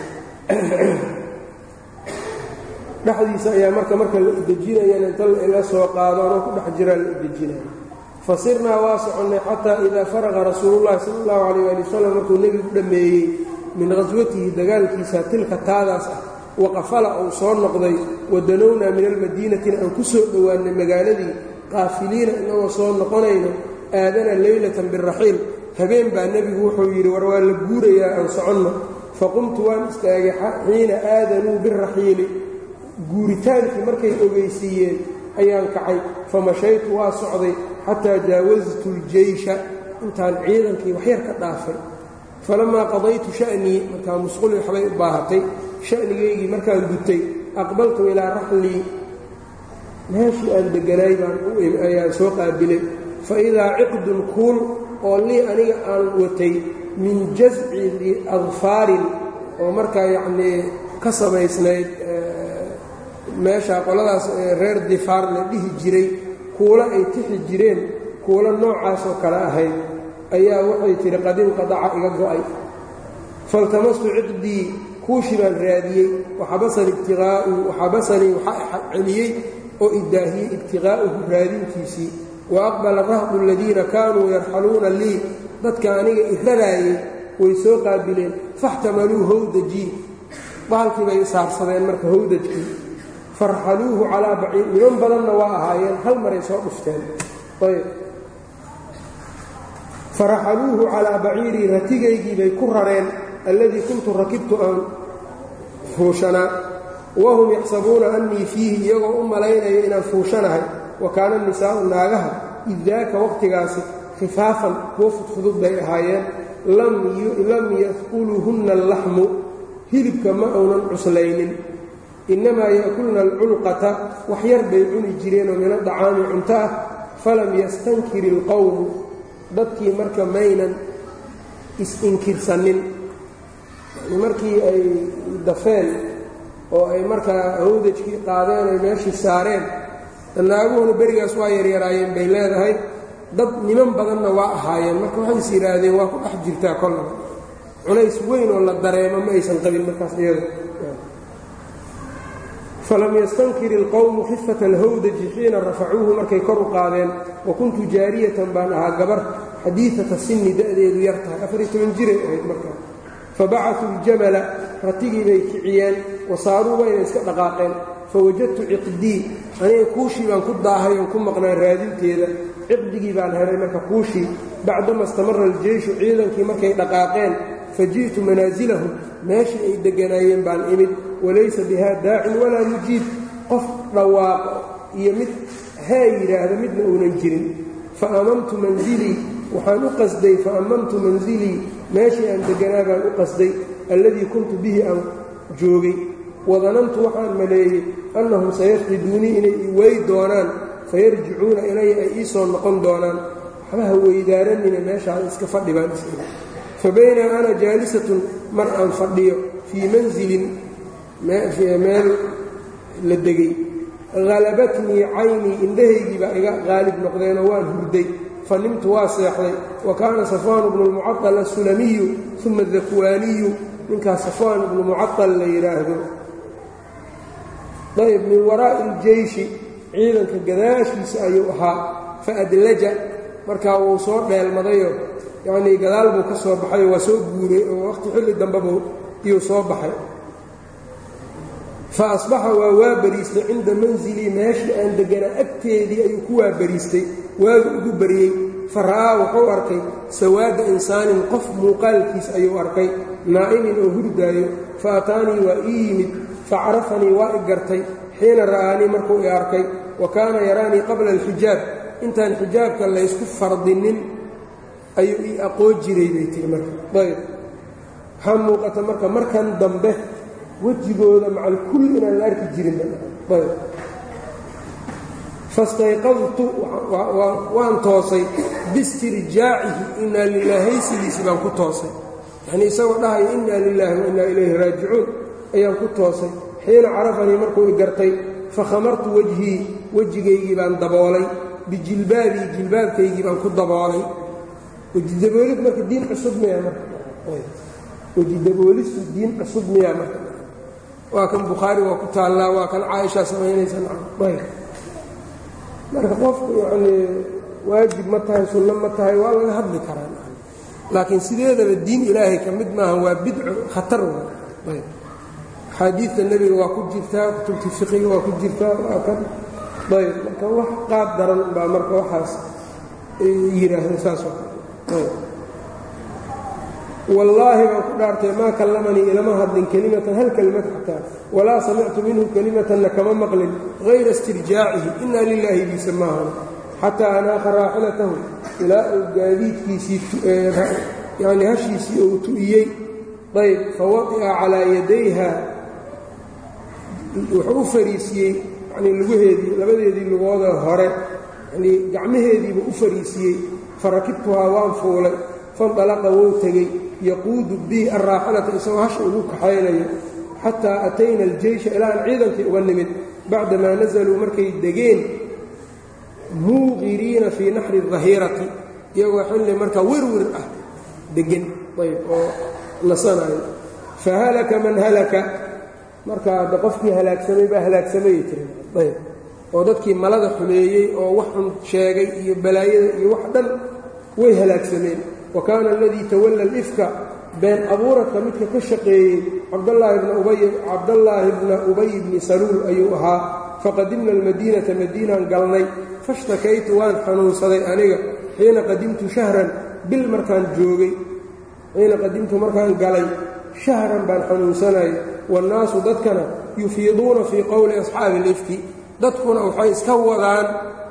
Dhexdiisa ayaa marka marka la idejinayana inta ila soo qaadonoo ku dhex jiraa la idejinaya fasirnaa waa soconnay xataa idaa faraqa rasuulullahi sala allahu calayh ali wasalam markuu nebigu dhammeeyey min khaswatihi dagaalkiisa tilka taadaas ah waqafala uu soo noqday wadanownaa min almadiinatina aan ku soo dhowaannay magaaladii qaafiliina inagoo soo noqonayno aadana leylatan biraxiil habeen baa nebigu wuxuu yidhi war waa la guurayaa aan soconno. Faqumtu waan istaagay xiina aadanuu biraxiili guuritaankii markay ogeysiiyeen ayaan kacay. Famashaytu waa socday xataa jaawastu ljeysha intaan ciidankii waxyar ka dhaafay. Falamaa qadaytu sha'nii markaa musquli waxbay u baahatay. Sha'nigaygii markaan gutay aqbaltu ilaa raxlii. Meeshii aan deganaay baan ayaan soo qaabilay. Fa idaa ciqdun kuul oo lii aniga aan watay min jasci adfaarin oo markaa yacnii ka samaysnayd meesha qoladaas reer difaar la dhihi jiray kuulo ay tixi jireen kuulo noocaasoo kale ahayd ayaa waxay tidhi qadinqadaca iga go'ay. Faltamastu ciqdii kuushi baan raadiyey waxabasani ibtiqaa'u waxabasanii waxaa celiyey oo idaahiyey ibtiqaa'uhu raadintiisii wa aqbala rahdu aladiina kaanuu yarxaluuna lii dadka aniga iraraayey way soo qaabileen faxtamaluu howdajii baalkii bay saarsadeen marka howdajkii farxaluuhu calaa baciir niman badanna waa ahaayeen hal maray soo dhufteen. Ayb. Faraxaluuhu calaa baciirii ratigaygii bay ku rareen alladii kuntu rakibtu aan fuushanaa. Wahum yaxsabuuna annii fiihi iyagoo u malaynaya inaan fuushanahay wa kaana nisaa'u naagaha id daaka waqhtigaasi khifaafan kuwo fudfudud bay ahaayeen lam yadkuluhunna allaxmu hilibka ma uunan cuslaynin. Innamaa ya'kulna alculqata wax yar bay cuni jireenoo mina dacaami cunto ah falam yastankir ilqowmu dadkii marka maynan is-inkirsanin. Markii ay dafeen oo ay markaa hawdajkii qaadeen ay meeshii saareen naaguhuna berigaas waa yaryaraayeen bay leedahay. Dad niman badanna waa ahaayeen. Marka waxay is yidhaahdeen waa ku dhex jirtaa kollaba culays weyn oo la dareemo ma aysan qabin markaas iyada. Falam yastankir ilqowmu xifata alhawdaji xiina rafacuuhu markay kor u qaadeen. Wa kuntu jaariyatan baan ahaa gabar. Xadiidata sinni da'deedu yar tahay. Afariy toban jiray ahayd markaa fabacasuu ljamala ratigii bay kiciyeen. Wasaaruu wayna iska dhaqaaqeen fawajadtu ciqdii aniga kuushii baan ku daahay oon ku maqnaa raadinteeda ciqdigii baan helay marka kuushii bacdama istamara aljeyshu ciidankii markay dhaqaaqeen faji'tu manaasilahum meeshii ay degganaayeen baan imid walaysa bihaa daacin walaa mujiib qof dhawaaqo iyo mid haa yidhaahda midna uunan jirin fa amamtu mansilii waxaan u qasday fa amamtu mansilii meeshii aan degganaa baan u qasday alladii kuntu bihi aan joogay wadanantu waxaan maleeyey annahum sayafqiduunii inay iwey doonaan fayarjicuuna ilaya ay ii soo noqon doonaan waxba ha weydaaranina meeshaa iska fadhi baan isiri fa baynaa ana jaalisatun mar aan fadhiyo fii mansilin meel la degay halabatnii caynii indhahaygii baa iga qaalib noqdeenoo waan hurday fa nimtu waa seexday wa kaana safwaan bnu lmucaal asulamiyu uma dakwaaniyu ninkaas safwaan ibnu mucaal la yidhaahdo ayb min waraa'i iljeyshi ciidanka gadaashiisa ayuu ahaa fa adlaja markaa wuu soo dheelmadayo yacnii gadaal buu ka soo baxayo waa soo guuray oo waqhti xilli dambebuu iyuu soo baxay. Fa asbaxa waa waa bariistay cinda mansilii meeshii aan degganaa agteedii ayuu ku waa bariistay waagu ugu bariyey. Fa ra'aa wuxuu arkay sawaada insaanin qof muuqaalkiis ayuu arkay naa'imin oo hurdaayo fa ataanii waa ii yimid facarafanii waa i gartay xiina ra'aanii markuu i arkay wa kaana yaraanii qabla alxijaab intaan xijaabka laysku fardinin ayuu ii aqoon jiray bay tiri marka ayb waxaa muuqata marka markan dambe wejigooda macal kulli inaan la arki jirin ayb fastayqadtu waan toosay biistirjaacihi inaa lilaahaysigiisii baan ku toosay yanii isagoo dhahaya inaa lilaahi wa innaa ilayhi raajicuun ayaan ku toosay. Xiina carafanii markuu i gartay fakhamartu wejhii wejigaygii baan daboolay. Bijilbaabii jilbaabkaygii baan ku daboolay. Wejidaboolid marka diin cusub miya marka? Wejidaboolistu diin cusub miyaa marka? Waa kan bukhaari waa ku taallaa waa kan caaishaa samaynaysa marka qofku yacnii waajib ma tahay sunno ma tahay waa laga hadli karaa. Laakiin sideedaba diin ilaahay ka mid maaha waa bidco khatar axaadiidta nebiga waa ku jirtaa kutubtii fiqiga waa ku jirtaa waa kan. Ayb marka wax qaab daran baa marka waxaas yidhaahda saas oo kale. Wallaahi baan ku dhaartay maa kallamanii ilama hadlin kelimatan hal kelimad xataa walaa samictu minhu kelimatanna kama maqlin hayra istirjaacihi inaa lilaahi biisa maahan xataa anaaqa raaxilatahu ilaa uu gaadiidkiisii yacnii hashiisii uu tu'iyey. Ayb fawadi'a calaa yadayha wuxuu u fariisiyey yanii lugaheedii labadeedii lugooda hore yanii gacmaheediiba u fariisiyey farakibtuhaa waan fuulay fandalaqa wou tegey yaquudu bii arraaxilata isagoo hasha ugu kaxaynayo xataa atayna aljeysha ilaa ciidankii uga nimid bacdamaa nasaluu markay degeen muuqiriina fii naxri dahiirati iyagoo xilli markaa werwer ah degan ayb oo nasanayo fahalaka man halaka marka hadda qofkii halaagsamay baa halaagsamayay tirin. Ayb. Oo dadkii malada xumeeyey oo wax xun sheegay iyo balaayada iyo wax dhan way halaagsameen. Wa kaana aladii tawalla alifka been abuuradka midka ka shaqeeyey cabdallaahi bna ubay bni saluul ayuu ahaa. Faqadimna almadiinata madiinaan galnay. Fashtakaytu waan xanuunsaday aniga xiina qadimtu shahran bil markaan joogay. Xiina qadimtu markaan galay shahran baan xanuunsanayay waannaasu dadkana yufiiduuna fii qowli asxaabi alifki dadkuna waxay iska wadaan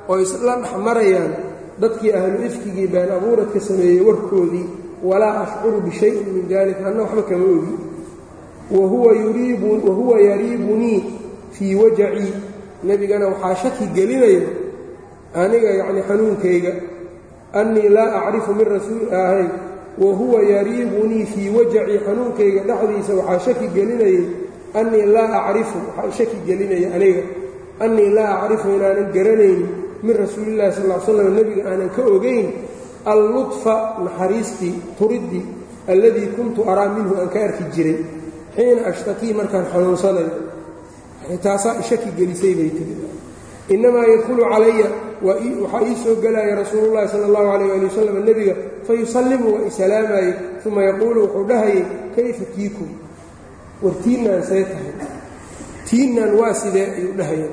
oo isla dhex marayaan dadkii ahlu ifkigii been abuuradka sameeyey warkoodii walaa ashcuru bishayin min dalika anna waxba kama ogi wahuwa yariibunii fii wajacii nebigana waxaa shaki gelinayo aniga yacni xanuunkayga annii laa acrifu min rasuul ahay wahuwa yariibunii fii wajacii xanuunkayga dhexdiisa waxaa shaki gelinayay annii laa acrifu waxaa shaki gelinaya aniga annii laa acrifu inaanan garanaynin min rasuulillahi sal slam nebiga aanan ka ogayn allutfa naxariistii turiddii alladii kuntu araa minhu aan ka arki jiray xiina ashtakii markaan xanuunsanayo taasaa ishaki gelisay bay tiri innamaa yadkhulu calaya waxaa ii soo gelaya rasuulullahi sala allahu calayh ali wasalam nebiga fayusallimu waa isalaamaye uma yaquulu wuxuu dhahayay kayfa tiikum? War tiinnaan see tahay. Tiinnaan waa sidee ayuu dhahaya.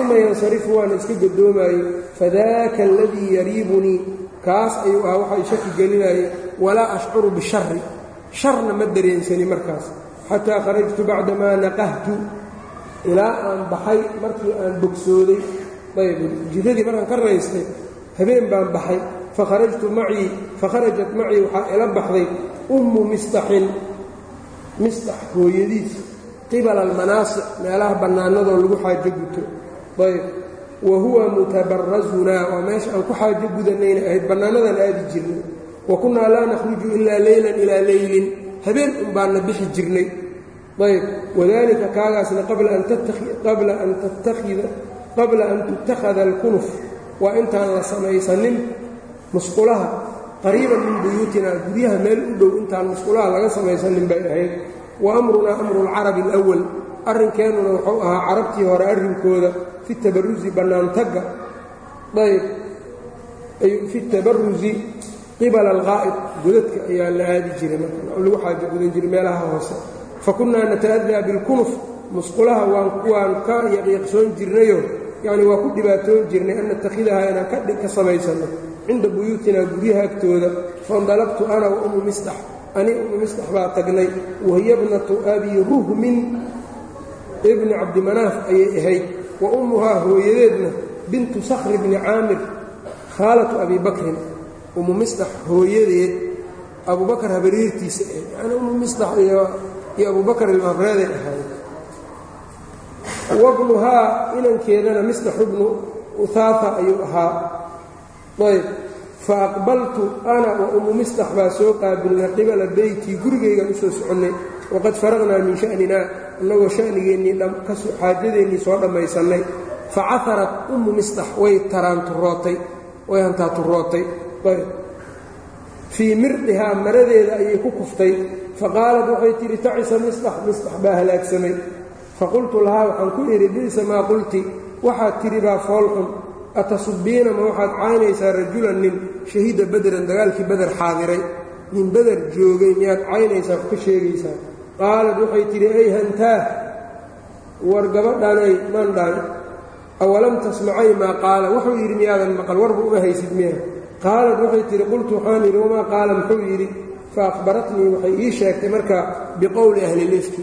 Uma yansarifu waana iska gadoomaye fadaaka aladii yariibunii kaas ayuu ahaa waxaa ishaki gelinaya walaa ashcuru bishari sharna ma dareensani markaas. Xataa kharajtu bacdamaa naqahtu. Ilaa aan baxay markii aan bogsooday ayb jidadii markaan ka raystay habeen baan baxay fakharajtu macii fakharajat macii waxaa ila baxday ummu mistaxin. Mistax hooyadiis qibala almanaasic meelaha bannaanadoo lagu xaajo guto. Ayb wa huwa mutabarazunaa waa meesha aan ku xaajo gudanayna ahayd bannaanadan aadi jirnay. Wa kunnaa laa nakhruju ilaa leylan ilaa leylin habeen un baanna bixi jirnay. Ayb wadalika kaagaasna qabla an tutakhada alkunuf. Waa intaan la samaysanin musqulaha qariiban min buyuutina. Guryaha meel u dhow intaan musqulaha laga samaysanin bay ahayd. Wa amrunaa amru lcarabi alawal arrinkeennuna wuxuu ahaa carabtii hore arrinkooda fi tabarusi bannaantagga. Ayb fi tabarusi qibala alqaa'id godadka ayaa la aadi jiray marka lagu xaajo gudan jiray meelaha hoose. Fa kunnaa nata'adaa bilkunuf. Musqulaha waan ka yaqiiqsoon jirnayo yacni waa ku dhibaatoon jirnay an natakhidahaa inaan ka samaysanno cinda buyuutinaa guryaha agtooda faindalabtu ana wa ummu mistax ani ummu mistax baa tagnay wahiya bnatu abii ruhmin ibni cabdimanaaf ayay ahayd wa ummuhaa hooyadeedna bintu sakhri bni caamir khaalatu abi bakrin ummu mistax hooyadeed abubakar habareertiisa ahayd yacnii ummu mistax iyo abubakar ilmabreeday ahayd wabnuhaa inankeedana mistax bnu uhaata ayuu ahaa. Ayb. Fa aqbaltu ana wa ummu mistax baa soo qaabilnay qibala beytii gurigaygaan u soo soconnay. Waqad faraqnaa min sha'ninaa annagoo sha'nigeennii xaajadeennii soo dhammaysannay. Fa caharat ummu mistax way taraanturootay way hantaaturootay fii mirdihaa maradeeda ayay ku kuftay. Faqaalat waxay tidhi tacisa mistax mistax baa halaagsamay faqultu lahaa waxaan ku idhi bi'sa maa qulti waxaad tidhi baa foolxun atasubbiina ma waxaad caynaysaa rajulan nin shahiida bederan dagaalkii beder xaadiray nin beder joogay miyaad caynaysaa ka sheegaysaa. qaalat waxay tidhi ay hantaah war gabadhanay maandhaan awalam tasmacay maa qaala wuxuu yidhi miyaadan maqal warba uma haysid miya qaalat waxay tidhi qultu waxaan yidhi wamaa qaala muxuu yidhi fa akhbaratnii waxay ii sheegtay marka biqowli ahli lifki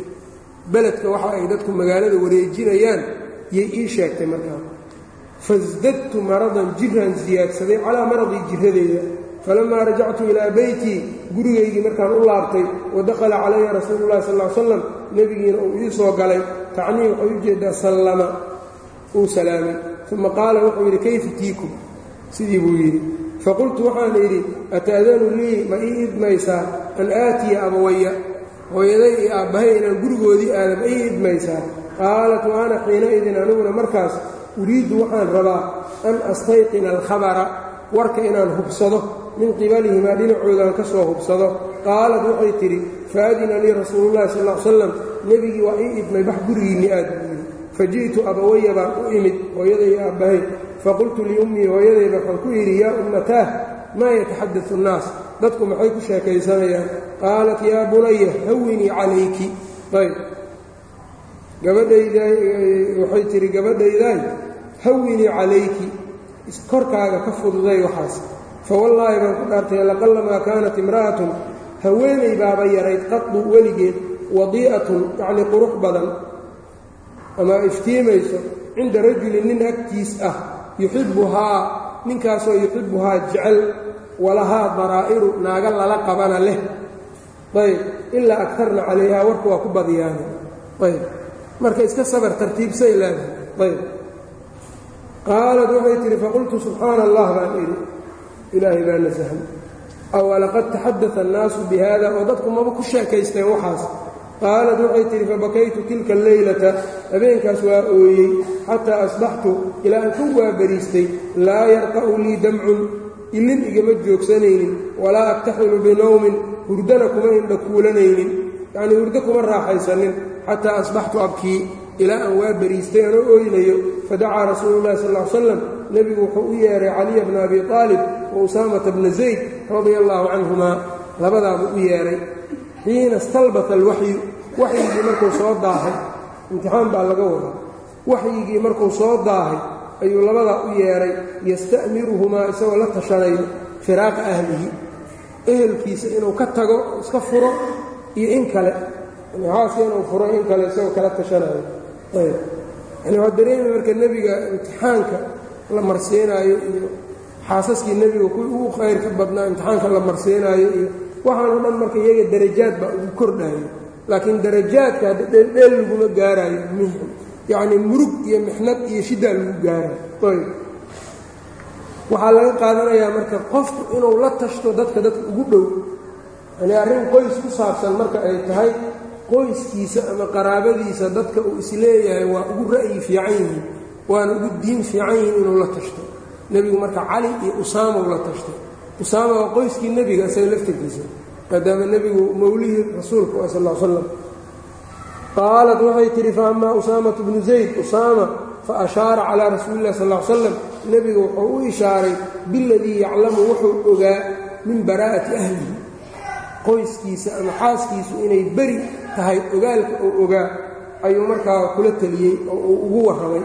beledka waxa ay dadku magaalada wareejinayaan yay ii sheegtay markaa. Fasdadtu maradan jiran siyaadsaday calaa maradii jiradeeda falamaa rajactu ilaa beytii gurigaygii markaan u laabtay wadakhala calaya rasuulu llahi sal l slam nebigiina uu ii soo galay. Tacnii waxay u jeedaa sallama uu salaamay. Uma qaala wuxuu yidhi kayfa tiikum? Sidii buu yidhi. Faqultu waxaan idhi ataadanu lii? Ma ii idmaysaa? An aatiya abawaya hooyaday iyo aabbahay inaan gurigoodii aada ma ii idmaysaa. qaalat wa ana xiinaidin aniguna markaas uriiddu waxaan rabaa an astayqina alkhabara warka inaan hubsado min qibalihimaa dhinacoodaan ka soo hubsado. qaalat waxay tidhi faadina lii rasuulullahi sal l slam nebigii waa ii idmay bax gurigiinni aad buu yidhi faji'tu abawaya baan u imid hooyaday aabbahay faqultu liummii hooyadayda waxaan ku yidhi yaa ummataah maa yataxadau nnaas dadku maxay ku sheekaysanayaan? Qaalat yaa bunaya hawinii calayki. Ayb. Gabadhayda waxay tihi gabadhaydaay hawinii calayki. Korkaaga ka fududay waxaas. Fawallaahi baan ku dhaartay laqallamaa kaanat imra'atun. Haweenay baaba yarayd qadu weligeed wadii'atun yacnii qurux badan. Ama iftiimayso cinda rajulin nin agtiis ah yuxibbuhaa ninkaasoo yuxibbuhaa jecel walahaa daraa'iru naaga lala qabana leh. Ayb ilaa agtarna calayhaa warka waa ku badiyaana ayb marka iska sabar tartiibsay leedahay. Ayb. Qaalat waxay tihi faqultu subxaana allah baan idhi. Ilaahay baa nasahan awalaqad taxadata annaasu bi haada oo dadku maba ku sheekaysteen waxaas. Qaalat waxay tihi fabakaytu tilka alleylata habeenkaas waa ooyey xataa asbaxtu ilaa aan ku waabariistay laa yarqa'u lii damcun ilin igama joogsanaynin walaa aktaxilu binowmin hurdana kuma indha kuulanaynin yacnii hurdo kuma raaxaysanin. Xataa asbaxtu abkii ilaa aan waa bariistay anoo ooynayo fadacaa rasuulu llahi sal l slam nebigu wuxuu u yeehay caliya bna abi aalib wa usaamata bna zayd radia allaahu canhumaa labadaabuu u yeedhay xiina stalbata alwaxyu waxyigii markuu soo daahay imtixaan baa laga wadaa. Waxyigii markuu soo daahay ayuu labadaa u yeedhay yasta'miruhumaa isagoo la tashanayo firaaqa ahlihi. Ehelkiisa inuu ka tago iska furo iyo in kale. Xaaska inuu furo in kale isagoo kala tashanayo ayb. Yani waxaa dareemi marka nebiga imtixaanka la marsiinaayo iyo xaasaskii nebiga kuwii ugu khayrka badnaa imtixaanka la marsiinaayo iyo waxaanoo dhan marka iyaga darajaad baa ugu kordhaayo. Laakiin darajaadka hadda dheeldheel laguma gaaraayo yacnii murug iyo mixnad iyo shiddaa lagu gaarayo ayb. Waxaa laga qaadanayaa marka qofku inuu la tashto dadka dadka ugu dhow yani arrin qoys ku saabsan marka ay tahay qoyskiisa ama qaraabadiisa dadka uu is leeyahay waa ugu ra'yi fiican yihiin waana ugu diin fiican yihiin inuu la tashto. Nebigu marka cali iyo usaamau la tashtay usaama waa qoyskii nebiga isaga laftarkiisa maadaama nebigu mawlihii rasuulka sal slam qaalat waxay tidhi faama usaamatu bnu zayd. Usaama faashaara calaa rasuuli illahi sal l slam nebiga wuxuu u ishaaray biladii yaclamu wuxuu ogaa min baraa'ati ahlihi. Qoyskiisa ama xaaskiisu inay beri tahay ogaalka uu ogaa ayuu markaa kula teliyey oo uu ugu warramay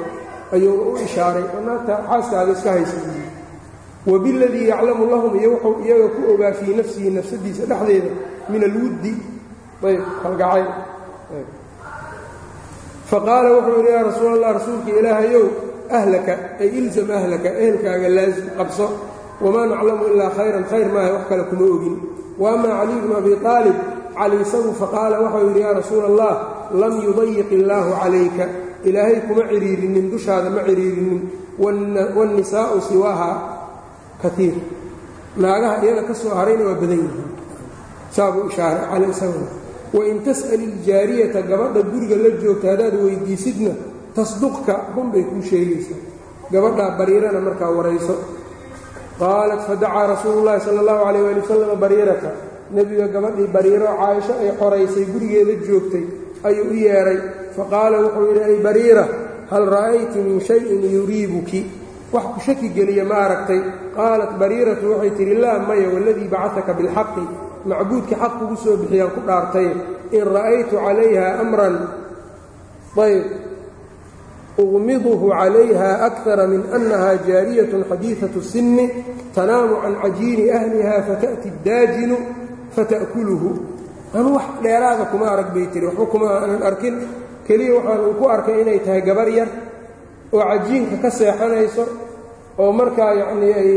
ayuuna u ishaaray oo naagta xaaskaaga iska haysa wabiladii yaclamu lahum iyo wuxuu iyaga ku ogaa fii nafsihi nafsadiisa dhexdeeda min alwuddi. Ayb kalgacayl faqaala wuxuu yidhi yaa rasuul allah rasuulka ilaahayow ahlaka ay ilzam ahlaka ehelkaaga laazim qabso. Wamaa naclamu ilaa khayran khayr maaha wax kale kuma ogin. Wa amaa caliy bnu abi aalib cali isagu faqaala waxau yidhi yaa rasuula allah lam yudayiq illaahu calayka ilaahay kuma ciriirinin dushaada ma ciriirinin. Waannisaa'u siwaaha kaiir naagaha iyada ka soo harayna waa badan yihiin. Saabuu ishaaray cali isaguna wain tas'al iljaariyata gabadha guriga la joogta haddaad weydiisidna tasduqka run bay kuu sheegaysaa gabadhaa bariirana markaa warayso qaalat fadacaa rasuulu llaahi sala allahu calayh waali wasalam bariirata nebiga gabadhii bariiro caaisho ay xoraysay gurigeeda joogtay ayuu u yeedhay faqaala wuxuu yidhi ay bariira hal ra'ayti min shayin yuriibuki wax ku shaki geliya ma aragtay qaalat bariiratu waxay tidhi laa maya waladii bacataka bilxaqi macbuudka xaq kugu soo bixiyaan ku dhaartay in ra'aytu calayha amran ayb uqmiduhu calayha akara min annaha jaariyatun xadiidatu sinni tanaamu can cajiini ahliha fata'ti daajinu fata'kuluhu. Anu wax dheeraada kuma arag bay tiri waxba kuma aanan arkin. Keliya waxaan ku arkay inay tahay gabar yar oo cajiinka ka seexanayso oo markaa yacnii ay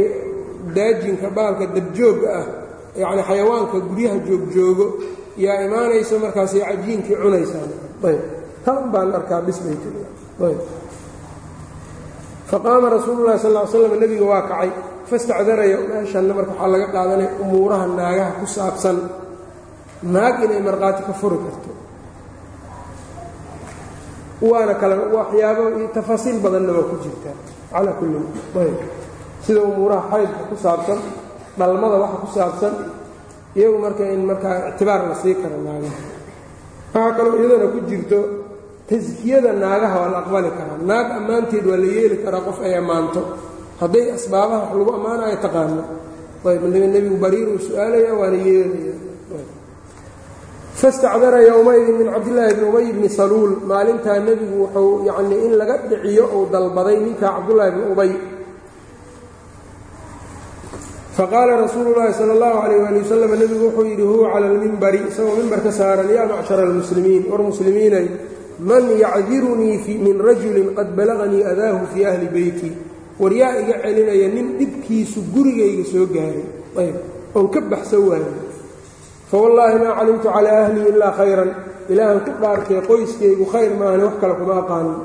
daajinka baalka dabjoogga ah yacni xayawaanka guryaha joogjoogo yaa imaanayso markaasay cajiinkii cunaysaan ayb. Tan baan arkaa bis bay tiri ayb. Faqaama rasuulu llahi sal slam nebiga waa kacay. Fastacdaraya meeshanna marka waxaa laga qaadanaya umuuraha naagaha ku saabsan naag inay markhaati ka furi karto. Waana kale waxyaabo tafaasiil badanna waa ku jirtaa. Calaa kullin ayb. Sida umuuraha xaydka ku saabsan dhalmada waxa ku saabsan iyagu marka in markaa ictibaar la sii karo naagaha. Waxaa kaloo iyadana ku jirto taskiyada naagaha waa la aqbali karaa. Naag ammaanteed waa la yeeli karaa qof ay ammaanto. Hadday asbaabaha wax lagu ammaanayo taqaano. Ayb nebigu bariiruu su'aalaya waana yeelaya fastacdara yowmaidin min cabdillaahi bni ubay bni saluul. Maalintaa nebigu wuxuu yacnii in laga dhiciyo uu dalbaday ninkaa cabdullaahi bni ubay faqaala rasuulu llaahi sala allahu calayh waali wasalam nebigu wuxuu yidhi huwa cala almimbari isagoo mimbar ka saaran yaa macshara almuslimiin war muslimiinay man yacdirunii min rajulin qad balaganii adaahu fii ahli beyti war yaa iga celinaya nin dhibkiisu gurigayga soo gaaray ayb oon ka baxsan waayo fawallaahi maa calimtu calaa ahlii ilaa khayran ilaahan ku dhaartee qoyskaygu khayr maahane wax kale kuma aqaanin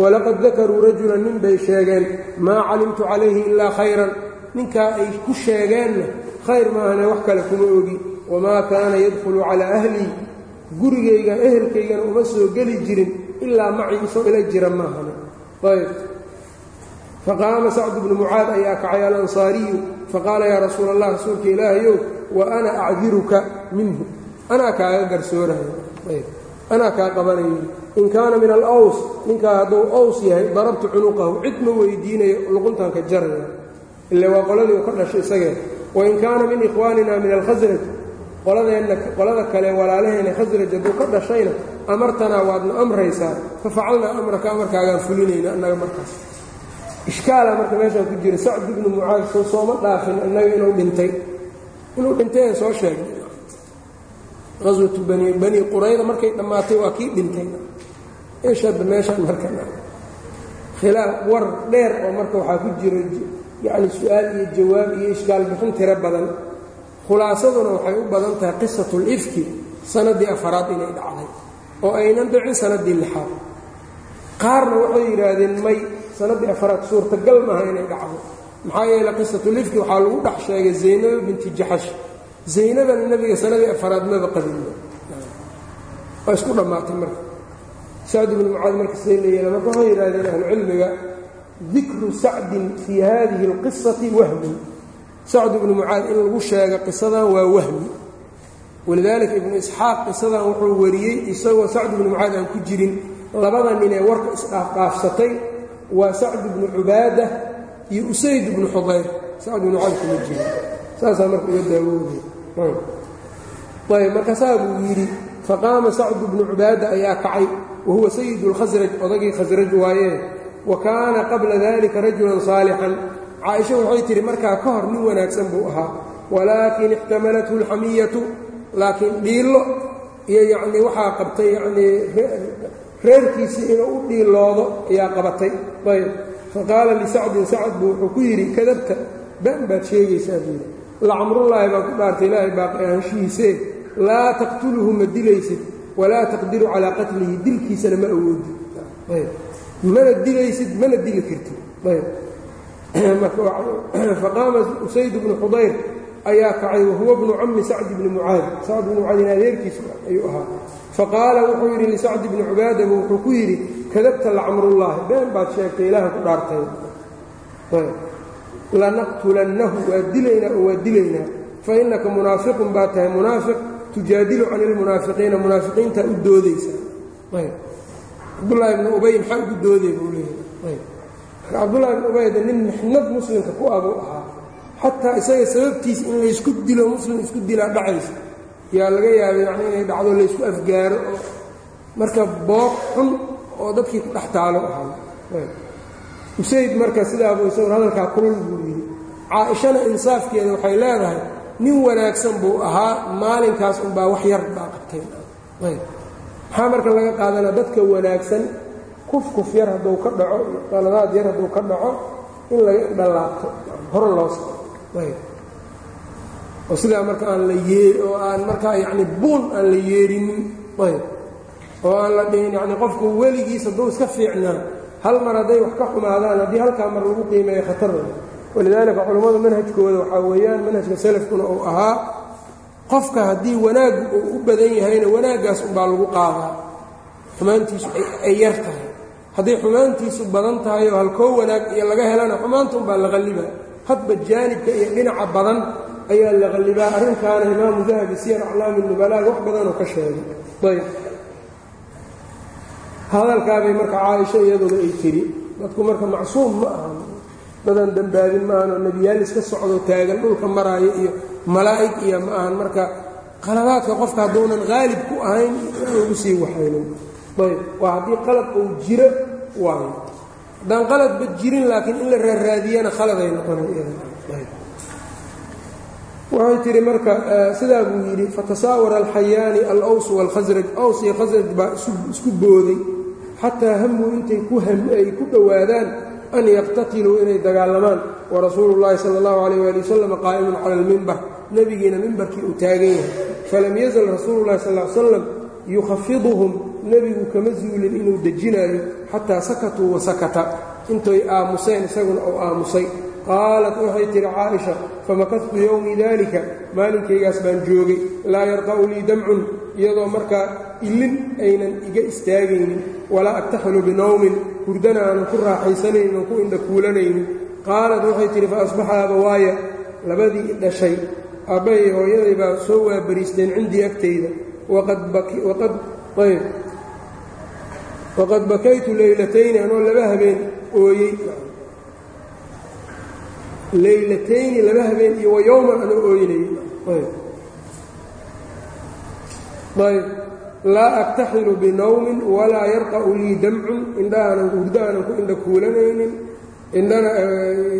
walaqad dakaruu rajulan nin bay sheegeen maa calimtu calayhi ilaa khayran ninkaa ay ku sheegeenna khayr maahane wax kale kuma ogi. Wamaa kaana yadkhulu calaa ahlii gurigayga ehelkaygana uma soo geli jirin ilaa macii isoo ila jira maahane ayb faqaama sacdu bnu mucaad ayaa kacay alansaariyu faqaala yaa rasuula allah rasuulka ilaahayow wa ana acdiruka minhu. Anaa kaaga garsoorayo ayb anaa kaa qabanayo in kaana min alaws ninkaa hadduu aws yahay darabtu cunuqahu cid ma weydiinayo luquntanka jaraya ile waa qoladii uu ka dhashay isagee. Wain kaana min ikhwaanina min alkhasraj qolada kale walaalaheena khasraj hadduu ka dhashayna amartanaa waadna amraysaa. Fafacalnaa amraka amarkaagaan fulinayna annaga markaas. Ishkaala marka meeshaan ku jira. Sacd ibnu mucaad soo sooma dhaafin annaga inuu dhintay. Inuu dhintay aan soo sheegnay qaswatu bani qurayda markay dhammaatay waa kii dhintay. Eeshadda meeshaan marka khilaaf war dheer oo marka waxaa ku jira yacni su'aal iyo jawaab iyo ishkaal bixin tiro badan. Khulaasaduna waxay u badan tahay qisatul ifki sannaddii afaraad inay dhacday oo aynan dhicin sannaddii lixaad. Qaarna waxay yidhaahdeen may sannaddii afaraad suurtagal maaha inay dhacdo. Maxaa yeeley qisatulifki waxaa lagu dhex sheegay zaynaba binti jaxash. Zaynabana nebiga sanadii afaraad maba qabinba waa isku dhammaatay marka. Sacd ibnu mucaad marka see la marka waxay yidhahdeen ahlucilmiga dikru sacdin fii hadihi اlqisati wahmun sacd ibnu mucaad in lagu sheega qisadan waa wahmi. Walidaalika ibnu isxaaq qisadan wuxuu wariyey isagoo sacd ibnu mucaad aan ku jirin. Labada nin ee warka isdhaafdhaafsatay waa sacd ibnu cubaada iyo usayd ibnu xudayr. Sacd ibnu mucaad kuma jiro saasaa marka uga daawooday ayb marka saa buu yidhi faqaama sacdu bnu cubaada ayaa kacay wa huwa sayidu اlkhasraj odagii khasraj waayee wa kaana qabla dalika rajulan saalixan. Caaisha waxay tihi markaa ka hor nin wanaagsan buu ahaa. Walaakin ixtamalathu اlxamiyatu laakiin dhiillo iyo yacnii waxaa qabtay yanii reerkiisii inuu u dhiiloodo ayaa qabatay. Ayb. Faqaala lisacdin sacd buu wuxuu ku yidhi kadabta ban baad sheegaysaa buu yidhi. Lacamrullaahi baa ku dhaartay ilaahay baaqi ahaanshihiisee laa taqtuluhu ma dilaysid walaa taqdiru calaa qatlihi dilkiisana ma awoodid mana dilaysid mana dili kartid. Faqaama usayd bnu xudayr ayaa kacay wahuwa bnu cammi sacd bni mucaad. Sacd bni mucaadin adeerkiisu ayuu ahaa. Faqaala wuxuu yidhi lisacd bni cubaadaba wuxuu ku yidhi kadabta lacamrullaahi been baad sheegtay ilaaha ku dhaartay. Lanaqtulannahu waa dilaynaa oo waa dilaynaa. Fa innaka munaafiqun baa tahay munaafiq. Tujaadilu cani lmunaafiqiina munaafiqiintaa u doodaysaa cabdulaahi bni ubay maxaa ugu dooday buu leeyahay? Cabdulahi bni ubayda nin mixnad muslimka ku abuu ahaa xataa isaga sababtiisa in laysku dilo muslim isku dilaa dhacaysa. Yaa laga yaabay yani inay dhacdo laysku afgaaro oo marka booq xun oo dadkii ku dhex taalo ahaa. Usayd marka sidaabuu isagoo hadalkaa kulul buu yidhi caa-ishana insaafkeeda waxay leedahay nin wanaagsan buu ahaa maalinkaas unbaa wax yar baa qabteen maxaa marka laga qaadanaa dadka wanaagsan? Kufkuf yar hadduu ka dhaco qaladaad yar hadduu ka dhaco in laga dhalaabto hore loo soo oo sidaa marka aan la oo aan markaa yacni buun aan la yeerinin ayb. Oo aan la dhihin yacni qofku weligiis hadduu iska fiicnaa hal mar hadday wax ka xumaadaan haddii halkaa mar lagu qiimeeyo khatar walidaalika culammadu manhajkooda waxaa weeyaan manhajka salafkuna uu ahaa qofka haddii wanaaggu uu u badan yahayna wanaaggaas unbaa lagu qaadaa. Xumaantiisu ay yar tahay. Hadday xumaantiisu badan tahay oo halkoo wanaag iyo laga helana xumaanta unbaa la qallibaa. Hadba jaanibka iyo dhinaca badan ayaa la qallibaa. Arrinkaana imaamu dahabi siyar aclaami nubalaaga wax badanoo ka sheegay. Ayb hadalkaabay marka caaisho iyaduna ay tiri dadku marka macsuum ma ahan. Dadan dembaabin ma ahan oo nebiyaal iska socdo taagan dhulka maraayo iyo malaa'ig iyo ma ahan marka qaladaadka qofka hadduunan qaalib ku ahayn ugu sii waxaynin. Ayb waa haddii qalad uu jiro waayo. Haddaan qaladba jirin laakiin in la raaraadiyana khaladay noqonay waxay tihi marka sidaa buu yidhi fatasaawara alxayaani alaws waalkhasraj aws iyo khasraj baa isku booday xataa hamuu intay kuay ku dhowaadaan an yaqtatiluu inay dagaalamaan warasuulu llaahi sala allahu calayh waali wasalam qaa'imun cala almimbar nebigiina mimbarkii uu taagan yahay. Falam yazal rasuulu llahi sal l slam yukhafiduhum nebigu kama zuulin inuu dejinaayo xataa sakatuu wasakata intay aamuseen isaguna uu aamusay. Qaalat waxay tihi caaisha famakadtu yowmi daalika? Maalinkaygaas baan joogay. Laa yarqa'u lii damcun. Iyadoo markaa ilin aynan iga istaagaynin walaa aktaxilu binowmin hurdana aanan ku raaxaysanaynin oo ku indhakuulanaynin qaalat waxay tihi fa asbaxa abawaaya labadii dhashay aabbahay hooyaday baa soo waabariisteen cindii agtayda waqad bakaytu leylatayni anoo laba habeen ooyey. Leylatayni laba habeen iyo wayowman anoo ooynayay laa aktaxilu binowmin walaa yarqa'u lii damcun indhahaanan hurdo ku indha kuulanaynin indhana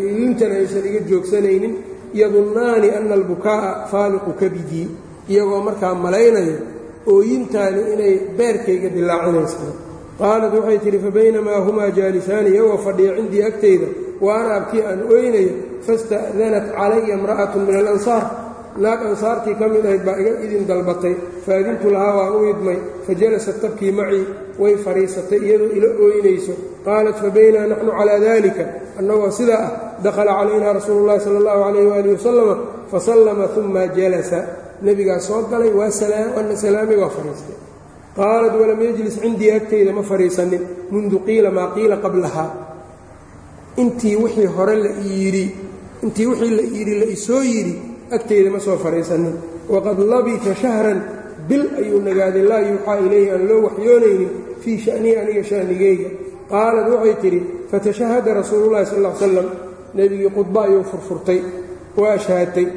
ilintana aysan iga joogsanaynin yadunnaani ana albukaa'a faaliqu kabidii iyagoo markaa malaynayo ooyintaani inay beerkayga dilaacinaysa qaalat waxay tidhi fabaynamaa humaa jaalisaani iyagoo fadhiya cindii agtayda wa ana abkii aan ooynayo fasta'danat calaya imra'atun min alansaar. Naag ansaartii ka mid ahayd baa iga idin dalbatay faadintu lahaa waan u idmay fajalasat tabkii macii way fadhiisatay iyadoo ila ooynayso. Qaalat fabaynaa naxnu calaa dalika annagoo sidaa ah dakhala calaynaa rasuulu llahi sala allahu calayh waalihi wasalama fasallama uma jalasa. Nebigaa soo galay waa waana salaamay waa fadhiistay. Qaalat walam yajlis cindii agtayda ma fadhiisanin. Mundu qiila maa qiila qablahaa. Intii wixii hore la yidhi intii wixii la yidhi la isoo yidhi agtayda ma soo fadhiisanin. Waqad labita shahran bil ayuu nagaaday laa yuuxaa ilayhi aan loo waxyoonaynin fii sha'nii aniga sha'nigayga. Qaalat waxay tidhi fatashahada rasuulullahi sal slam nebigii khudba ayuu furfurtay waa ashhaatay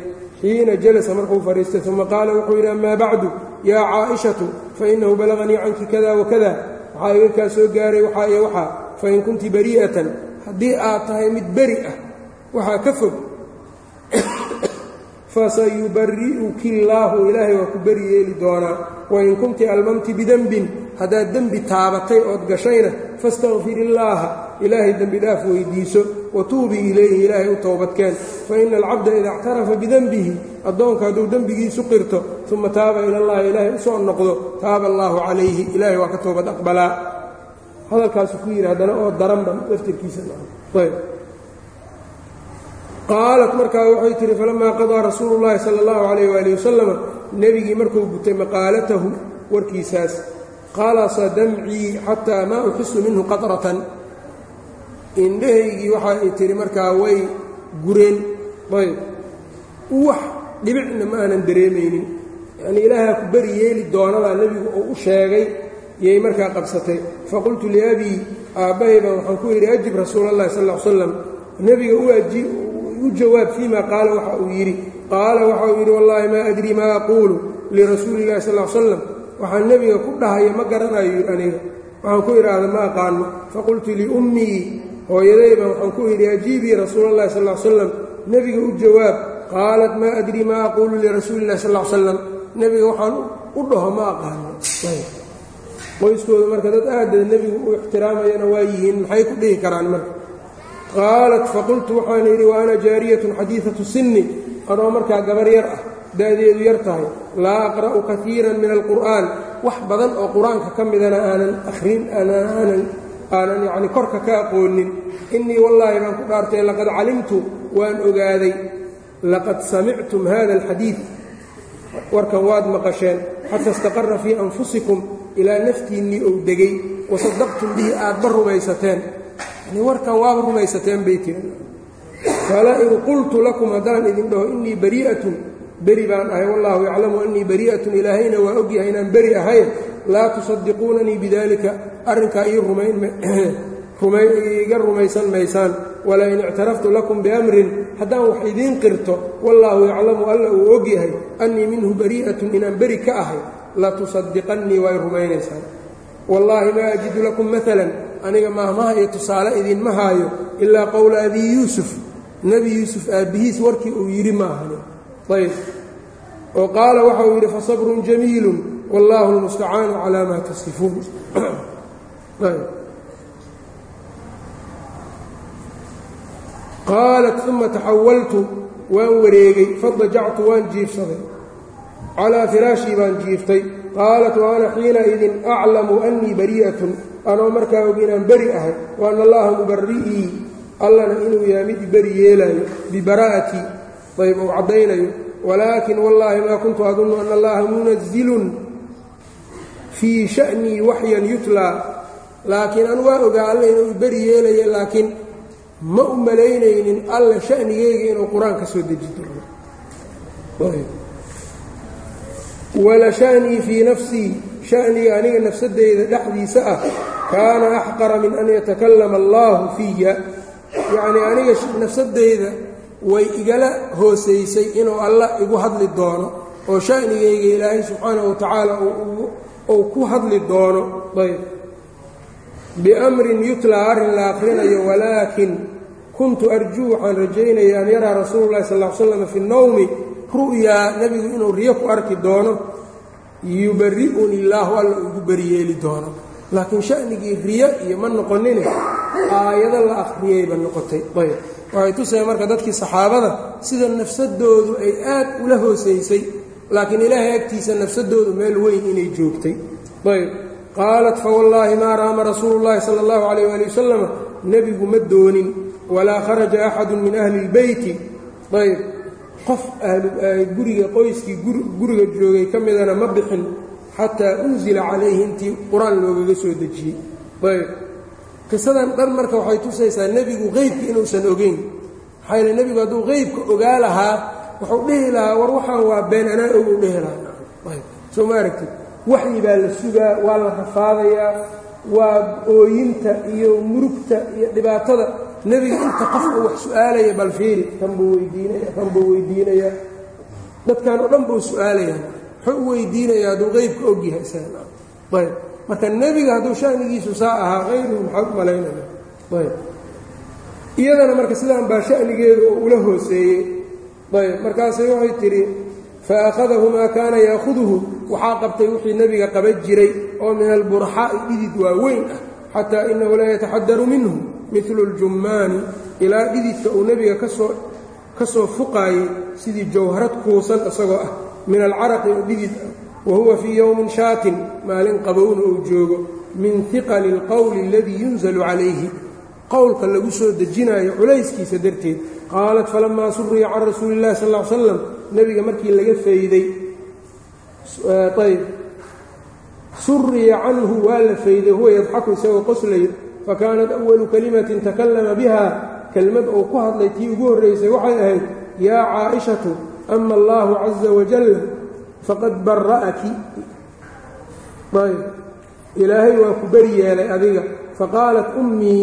xiina jalasa markuu fadhiistay uma qaala wuxuu yidhi amaa bacdu yaa caa'ishatu fainahu balaganii canki kada wakada waxaa iga kaa soo gaaray waxaa iyo waxaa fain kunti barii'atan haddii aad tahay mid beri ah waxaa ka fog. Fasayubari'uki illaahu ilaahay waa ku beri yeeli doonaa. Wain kunti almamti bidenbin haddaad dembi taabatay ood gashayna fastakfir illaaha ilaahay dembi dhaaf weydiiso watuubii ilayhi ilaahay u towbadkeen faina alcabda ida اctarafa bidenbihi addoonka hadduu dembigiisu qirto uma taaba ila allahi ilaahay u soo noqdo taaba allaahu calayhi ilaahay waa ka toobad aqbalaa. Hadalkaasu ku yidhi haddana oo daranba laftirkiisa qaalat markaa waxay tihi falamaa qadaa rasuulu llaahi sala allahu calayh waali wasalama nebigii markuu gutay maqaalatahu warkiisaas qalasa damcii xataa maa uxisu minhu qatratan. Indhahaygii waxa ay tihi markaa way gureen. Ayb. Wax dhibicna ma aanan dareemaynin. Yacnii ilaahaa ku beri yeeli doonadaa nebigu uu u sheegay yay markaa qabsatay. Faqultu liabii aabbahay baan waxaan ku yidhi ajib rasuula allahi sal l slam nebiga u jawaab fiima qaala waxa uu yidhi. Qaala waxa uu yidhi wallaahi maa adrii maa aquulu lirasuuli illahi sal l slam waxaan nebiga ku dhahaya ma garanayo yidhi aniga. Waxaan ku idhaahda ma aqaano. Faqultu liummii hooyadayba waxaan ku yidhi ajiibii rasuula allahi sal l slam nebiga u jawaab qaalat maa adrii maa aquulu lirasuuli illahi sal slam nebiga waxaan u dhaho ma aqaano. Qoyskooda marka dad aada nebigu u ixtiraamayana waa yihiin maxay ku dhihi karaan marka? Qaalat faqultu waxaan yidhi wa ana jaariyatun xadiidatu sinni. Anoo markaa gabar yar ah da'deedu yar tahay. Laa aqra'u kaiiran min alqur'aan. Wax badan oo qur'aanka ka midana aanan akhrin aanan yacni korka ka aqoonin. Innii wallaahi baan ku dhaartay laqad calimtu waan ogaaday. Laqad samictum hada alxadiid warkan waad maqasheen. Xata istaqara fii anfusikum ilaa naftiinnii ou degay. Wasadaqtum bihi aadba rumaysateen. Yani warkan waaba rumaysateen bay tiri fala in qultu lakum haddaan idin dhaho innii barii'atun beri baan ahay wallaahu yaclamu annii barii'atun ilaahayna waa ogyahay inaan beri ahayn. Laa tusadiquunanii bidalika arrinkaa ii iga rumaysan maysaan. Wala in ictaraftu lakum biamrin haddaan wax idiin qirto wallaahu yaclamu alla uu ogyahay annii minhu barii'atun inaan beri ka ahay. Latusadiqannii waa y rumaynaysaan. Wallaahi maa ajidu lakum maalan aniga maahmaha iyo tusaale idinma haayo ilaa qowla abii yuusuf. Nebi yuusuf aabbihiis warkii uu yidhi ma ahani ayb oo qaala waxa uu yidhi fasabrun jamiilun wallaahu lmustacaanu calaa maa tasifuun. Qaalat uma taxawaltu waan wareegay fadajactu waan jiifsaday calaa firaashii baan jiiftay qaalat wa ana xiinaidin aclamu annii barii'atun anoo markaa og inaan beri ahay. Wa ana allaha mubari'ii allana inuu yahay mid beri yeelaayo bibaraa'atii ayb ou caddaynayo walaakin wallaahi maa kuntu adunnu ana allaha munazilun fii sha'nii waxyan yutlaa laakiin anu waa ogaa alle inuu beri yeelaya laakiin ma u malaynaynin alle sha'nigeyga inuu qur'aan ka soo deji doono wala sha'nii fii nafsii sha'niga aniga nafsadeyda dhexdiisa ah kaana axqara min an yatakallama allaahu fiya yacnii aniga nafsadeyda way igala hoosaysay inuu alla igu hadli doono oo sha'nigayga ilaahay subxaanahu watacaala uu ku hadli doono. Ayb. Biamrin yutlaa arrin la akhrinayo walaakin kuntu arjuu waxaan rajaynaya an yaraa rasuulu llahi sal slam fi nnowmi ru'yaa nebigu inuu riyo ku arki doono yubari'uni illaahu alla ugu beriyeeli doono. Laakiin sha'nigii riyo iyo ma noqonine aayado la akhriyayba noqotay. Ayb waxay tusaya marka dadkii saxaabada sida nafsadoodu ay aad ula hoosaysay laakiin ilaahay agtiisa nafsadoodu meel weyn inay joogtay. Ayb qaalat fawallaahi maa raama rasuulu llahi sala allahu calayh waali wasalam nebigu ma doonin walaa kharaja axadun min ahli lbeyti. Ayb qof guriga qoyskii guriga joogay ka midana ma bixin xataa unzila calayhi intii qur'aan loogaga soo dejiyey. Ayb qisadan dhan marka waxay tusaysaa nebigu qeybka inuusan ogeyn. Maxaa yele nebigu hadduu qeybka ogaa lahaa wuxuu dhihi lahaa war waxaan waa been anaa oguu dhihi lahaa. Ayb soo ma aragtid? Waxyi baa la sugaa waa la rafaadayaa waa ooyinta iyo murugta iyo dhibaatada. Nebiga inta qofka wax su'aalaya bal fiiri kan buu weydiinaya kan buu weydiinayaa dadkan oo dhan buu su'aalayaa. Muxuu u weydiinayaa hadduu qeybka ogyahay isaganayb marka nebiga hadduu shanigiisu saa ahaa qayruhu maxaad u malaynaya. Ayb. Iyadana marka sidaan baa shanigeedu oo ula hooseeyey. Ayb. Markaasay waxay tidhi fa akhadahu maa kaana yaahuduhu waxaa qabtay wixii nebiga qaban jiray oo min alburxaa'i dhidid waaweyn ah xataa inahu laa yataxadaru minhu milu اljummaani ilaa dhididka uu nebiga ka soo ka soo fuqaayey sidii jawharad kuusan isagoo ah. Min alcaraqi oo dhidid ah wa huwa fii yowmin shaatin maalin qabowna uu joogo min hiqali اlqowli aladii yunzalu calayhi qowlka lagu soo dejinayo culayskiisa darteed qaalat falamaa suriya can rasuuli اllahi sal ly slam nebiga markii laga fayday ayb suriya canhu waa la fayday huwa yadxaku isagoo qoslayo fakaanat awalu kalimatin takallama biha kelmad uu ku hadlay tii ugu horraysay waxay ahayd yaa caaishatu ama allaahu caza wajal faqad bara'aki ayb. Ilaahay waa ku beri yeelay adiga. Faqaalat ummii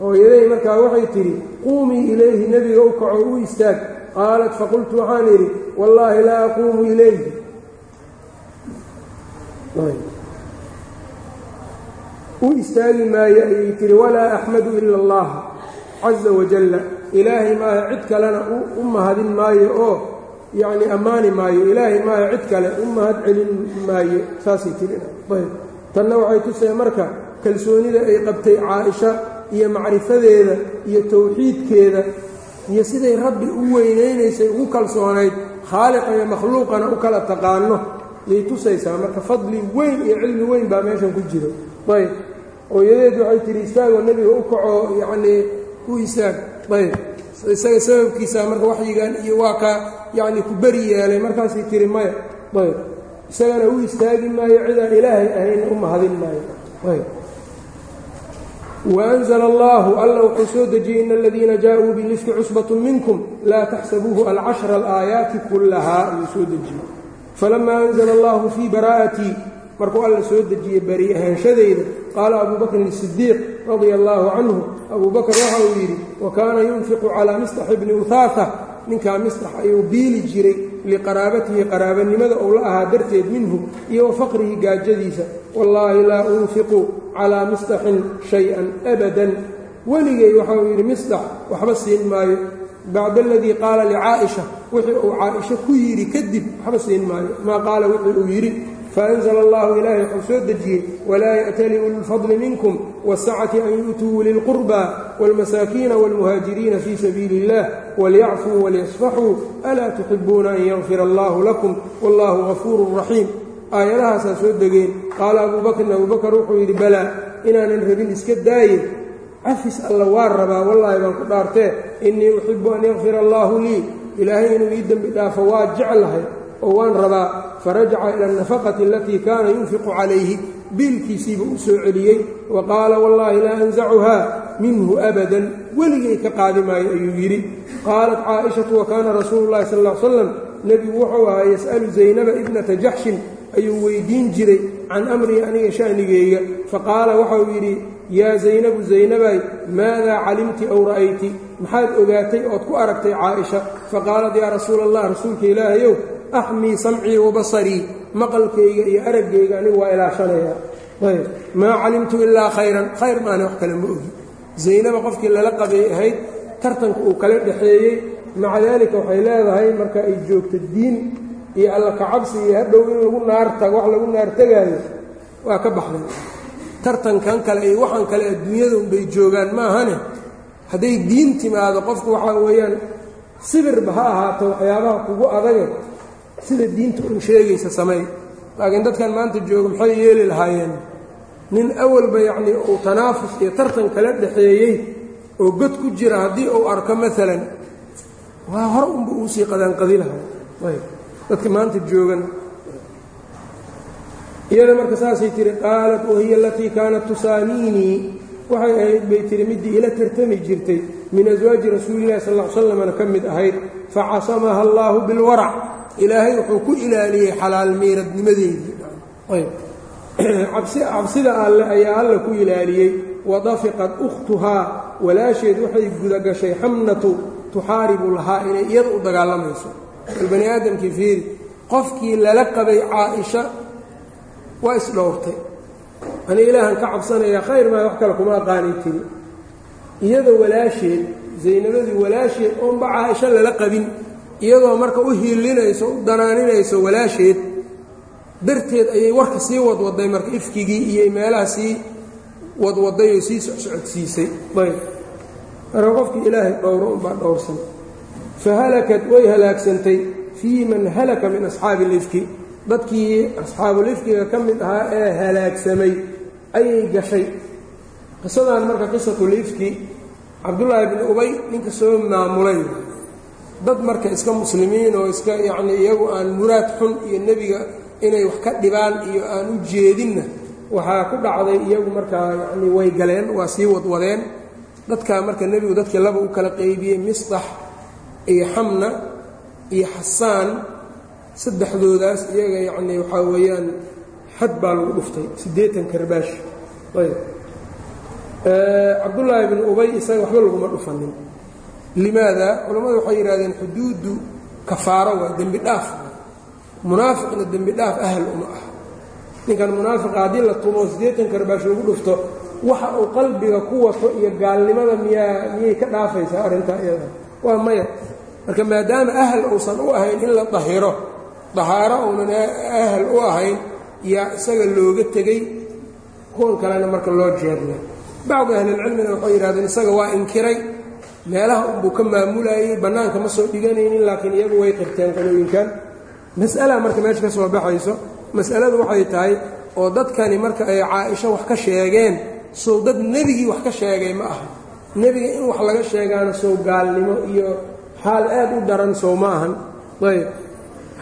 hooyaday markaa waxay tidhi quumii ilayhi nebiga u kaco u istaag. Qaalat faqultu waxaan idhi wallaahi laa aquumu ilayhi. U istaagi maayo ayay tihi walaa axmadu ila allah caza wajalla ilaahay maaha cid kalena u mahadin maayo oo yacni ammaani maayo ilaahay maaha cid kale u mahad celin maayo saasay tiri. Ayb tanna waxay tuseen marka kalsoonida ay qabtay caaisha iyo macrifadeeda iyo towxiidkeeda iyo siday rabbi u weynaynaysay ugu kalsoonayd khaaliqa iyo makhluuqana u kala taqaano yay tusaysaa marka fadli weyn iyo cilmi weyn baa meeshan ku jiro. Ayb hooyadeed waxay tihi istaagoo nebiga u kaco yacnii u istaag. Ayb isaga sababkiisa marka waxyigan iyo waa ka yacni ku beri yeelay markaasay tihi maya ayb isagana u istaagi maayo cidaan ilaahay ahayna u mahadin maayo ayb وأنزل الله alla wuxuu soo dejiyey إن الذيina جاءوu بالفki cصبة miنكم laa تxسبوه الcaشhر الآيaaتi كلahaa ayuu soo dejiyey فلما أنزل الله في براءتي markuu alla soo dejiyey beri ahaanshadayda qaala abu bakrin sidiiq radia allaahu canhu abuu bakr waxa uu yidhi wa kaana yunfiqu calaa mistax ibni uhaaa ninkaa mistax ayuu biili jiray liqaraabatihi qaraabanimada uu la ahaa darteed minhu iyo wafaqrihi gaajadiisa. Wallaahi laa unfiqu calaa mistaxin shay-an abadan. Weligay waxa uu yidhi mistax waxba siin maayo. Bacda aladii qaala licaa'isha wixii uu caaisho ku yidhi kadib waxba siin maayo. Maa qaala wixii uu yidhi faأnزla اllahu ilaahay wuxuu soo dejiyey walaa yأtali uli اlfadli minkum wالsacati an yu'tuu uli اlqurbى wاlmasaakiina wاlmuhaajiriina fii sabiili اllah walyacfuu walyasfaxuu alaa tuxibuuna an yakfir allahu lakum wallahu gafuuru raxiim aayadahaasaa soo degeen qaala abuu bakrin abuu bakr wuxuu yidhi balaa inaanan rabin iska daaye cafis alla waa rabaa wallaahi baan ku dhaartee innii uxibu an yakfir allaahu lii ilaahay inuu ii dembi dhaafo waa jeclahay oo waan rabaa farajaca ila alnafaqati alatii kaana yunfiqu calayhi biilkiisiibuu u soo celiyey wa qaala wallaahi laa ansacuhaa minhu abadan weligay ka qaadi maayo ayuu yidhi. Qaalat caaishatu wa kaana rasuulu llahi sal ll slam nebigu wuxuu ahaa yas'alu zaynaba ibnata jaxshin ayuu weydiin jiray can amrii aniga sha'nigeyga. Faqaala waxauu yidhi yaa zaynabu zaynabay maadaa calimti ow ra'ayti? Maxaad ogaatay ood ku aragtay caaisha? Faqaalat yaa rasuula allah rasuulka ilaahayow axmii samcii wa basarii maqalkayga iyo araggayga anigu waa ilaashanayaa ayb maa calimtu ilaa khayran khayr maana wax kale ma ogi. Zaynaba qofkii lala qabay ahayd tartanka uu kala dhexeeyey maca daalika waxay leedahay marka ay joogto diin iyo alla kacabsi iyo hadhow in lagu naartago wax lagu naartegaayo waa ka baxday. Tartankan kale iyo waxaan kale adduunyada unbay joogaan maahane? Hadday diin timaado qofku waxaa weeyaan sibirba ha ahaato waxyaabaha kugu adage sida diinta un sheegaysa samey laakiin dadkan maanta jooga maxay yeeli lahaayeen? Nin awalba yacnii uu tanaafus iyo tartan kala dhexeeyey oo god ku jira haddii uu arko maalan waa hor unba uusii qadaanqadi lahaa. Ayb dadka maanta joogan. Iyada marka saasay tihi qaalat wahiya alatii kaanat tusaaniinii waxay ahayd bay tihi middii ila tartami jirtay min aswaaji rasuulillahi sal ly slamna ka mid ahayd facasamaha allaahu bilwarac ilaahay wuxuu ku ilaaliyey xalaal miiradnimadeedii cabsida alle ayaa alla ku ilaaliyey. Wadafiqat ukhtuhaa walaasheed waxay gudagashay xamnatu tuxaaribu lahaa inay iyada u dagaalamayso. Bal bani aadamkii fiiri qofkii lala qabay caaisha waa isdhowrtay ani ilaahan ka cabsanayaa khayr maa wax kale kuma aqaanay tiri. Iyada walaasheed zaynabadii walaasheed oonba caaisho lala qabin iyadoo marka u hiilinayso u danaaninayso walaasheed darteed ayay warka sii wadwaday marka ifkigii iyo meelaha sii wadwaday oo sii socsocodsiisay ayb. Marka qofkii ilaahay dhowro unbaa dhowrsan. Fahalakat way halaagsantay fii man halaka min asxaabi ilifki dadkii asxaabulifkiga ka mid ahaa ee halaagsamay ayay gashay. Qisadan marka qisatulifki cabdullaahi bni ubay ninka soo maamulay dad marka iska muslimiin oo iska yacnii iyagu aan muraad xun iyo nebiga inay wax ka dhibaan iyo aan u jeedinna waxaa ku dhacday iyagu markaa yacnii way galeen waa sii wadwadeen. Dadkaa marka nebigu dadkii laba u kala qeybiyey misdax iyo xamna iyo xasaan saddexdoodaas iyaga yacnii waxaa weeyaan xad baa lagu dhuftay siddeetan karbaash. Ayb cabdullaahi bn ubay isaga waxba laguma dhufanin limaada? Culammadu waxay yidhahdeen xuduuddu kafaaro waa dembi dhaaf. Munaafiqna dembi dhaaf ahal uma ah. Ninkan munaafiqa haddii la tumo siddeetan karbaash lagu dhufto waxa uu qalbiga ku wato iyo gaalnimada miyaa miyay ka dhaafaysaa arrintaa iyada? Waa maya marka maadaama ahal uusan u ahayn in la dahiro dahaaro uunan ahal u ahayn yaa isaga looga tegey kuwan kalena marka loo jeedlay bacdu ahlilcilmina waxay yidhahdeen isaga waa inkiray meelaha unbuu ka maamulayey bannaanka ma soo dhiganaynin laakiin iyagu way qirteen qolooyinkan mas'ala marka meesha ka soo baxayso mas'aladu waxay tahay oo dadkani marka ay caa-isho wax ka sheegeen sow dad nebigii wax ka sheegay ma aha. Nebiga in wax laga sheegaana sow gaalnimo iyo xaal aad u daran sow ma ahan. Ayb.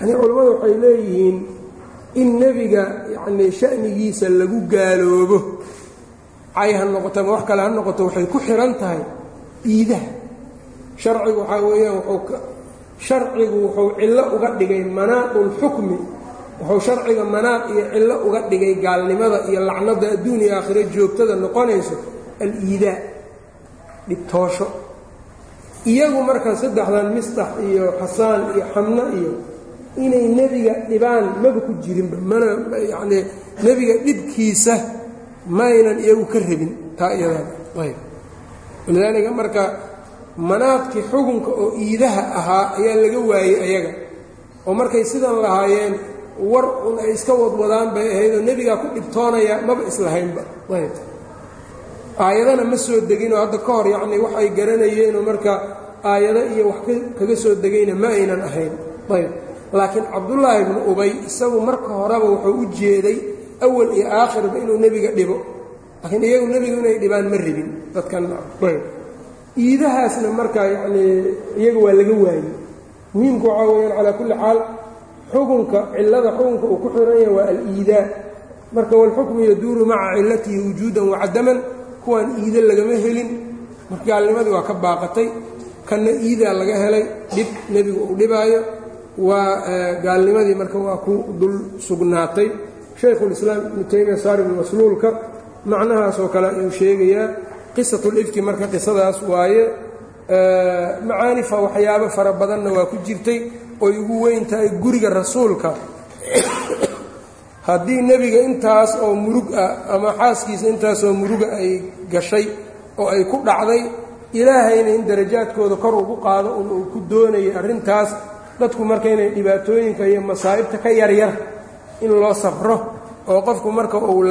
Yanii culammadu waxay leeyihiin in nebiga yacnii sha'nigiisa lagu gaaloobo. Cay ha noqoto ama wax kale ha noqoto waxay ku xihan tahay iidaha sharcigu waxaa weeyaan sharcigu wuxuu cillo uga dhigay manaaqulxukmi wuxuu sharciga manaaq iyo cillo uga dhigay gaalnimada iyo lacnada adduun iyo aakhire joogtada noqonayso al-iidaa dhibtoosho. Iyagu marka saddexdan mistax iyo xasaan iyo xamno iyo inay nebiga dhibaan maba ku jirinba mana yacnii nebiga dhibkiisa maynan iyagu ka rabin taa iyadan ayb walidaalika marka manaadkii xukunka oo iidaha ahaa ayaa laga waayey ayaga. Oo markay sidan lahaayeen war un ay iska wadwadaan bay ahayd oo nebigaa ku dhibtoonaya maba islahaynba. Aayadana ma soo deginoo hadda ka hor yacnii wax ay garanayeenoo marka aayado iyo wax kaga soo degayna ma aynan ahayn. Ayb laakiin cabdullaahi ibnu ubay isagu marka horeba wuxuu u jeeday awal iyo aakhirba inuu nebiga dhibo laakiin iyagu nebigu inay dhibaan ma rabin dadkan iidahaasna marka yacnii iyaga waa laga waayey. Muhiimku waxaa weyaan calaa kulli xaal xukunka cillada xukunka uu ku xiran yahay waa al-iidaa. Marka walxukmu yaduuru maca cillatihi wujuudan wacadaman kuwaan iide lagama helin. Marka gaalnimadii waa ka baaqatay kanna iidaa laga helay dhib nebigu uu dhibaayo. Waa gaalnimadii marka waa ku dul sugnaatay. Shaykhulislaam ibnu taymiya saaribnu masluulka macnahaasoo kale ayuu sheegayaa qisatulifki marka qisadaas waaye macaanifa waxyaabo fara badanna waa ku jirtay oy ugu weyn tahay guriga rasuulka. Haddii nebiga intaas oo murug ah ama xaaskiisa intaasoo muruga ay gashay oo ay ku dhacday ilaahayna in darajaadkooda kor ugu qaado un uu ku doonayay arrintaas dadku marka inay dhibaatooyinka iyo masaa'ibta ka yaryar in loo safro oo qofku marka uu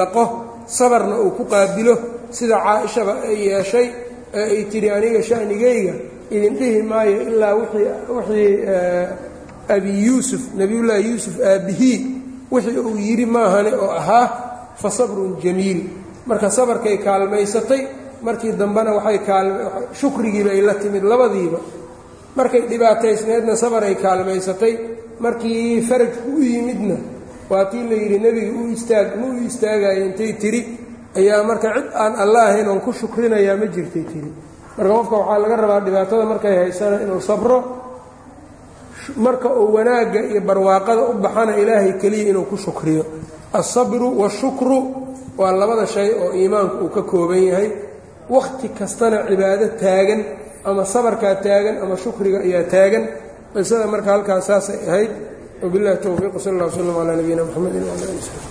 laqo sabarna uu ku qaabilo sida caa-ishaba ay yeeshay ee ay tidhi aniga sha'nigayga idin dhihi maayo ilaa wixii abi yuusuf nebiyullaahi yuusuf aabbihii wixii uu yidhi maahane oo ahaa fa sabrun jamiil. Marka sabarkay kaalmaysatay markii dambena waxay shukrigiiba ay la timid labadiiba. Markay dhibaataysneedna sabar ay kaalmaysatay markii farajku u yimidna waa tii la yidhi nebiga u istaag ma u istaagayo intay tiri. Ayaa marka cid aan alla oon ku shukrinayaa ma jirtay tiri. Marka qofka waxaa laga rabaa dhibaatada markay haysana inuu sabro marka uu wanaagga iyo barwaaqada u baxana ilaahay keliya inuu ku shukriyo. Alsabru waashukru waa labada shay oo iimaanku uu ka kooban yahay. Wakhti kastana cibaado taagan ama sabarkaa taagan ama shukriga ayaa taagan. Qisada marka halkaas saasay ahayd wabillahi towfiiq sal alla w slm calaa nabiyina mxamedi wala ali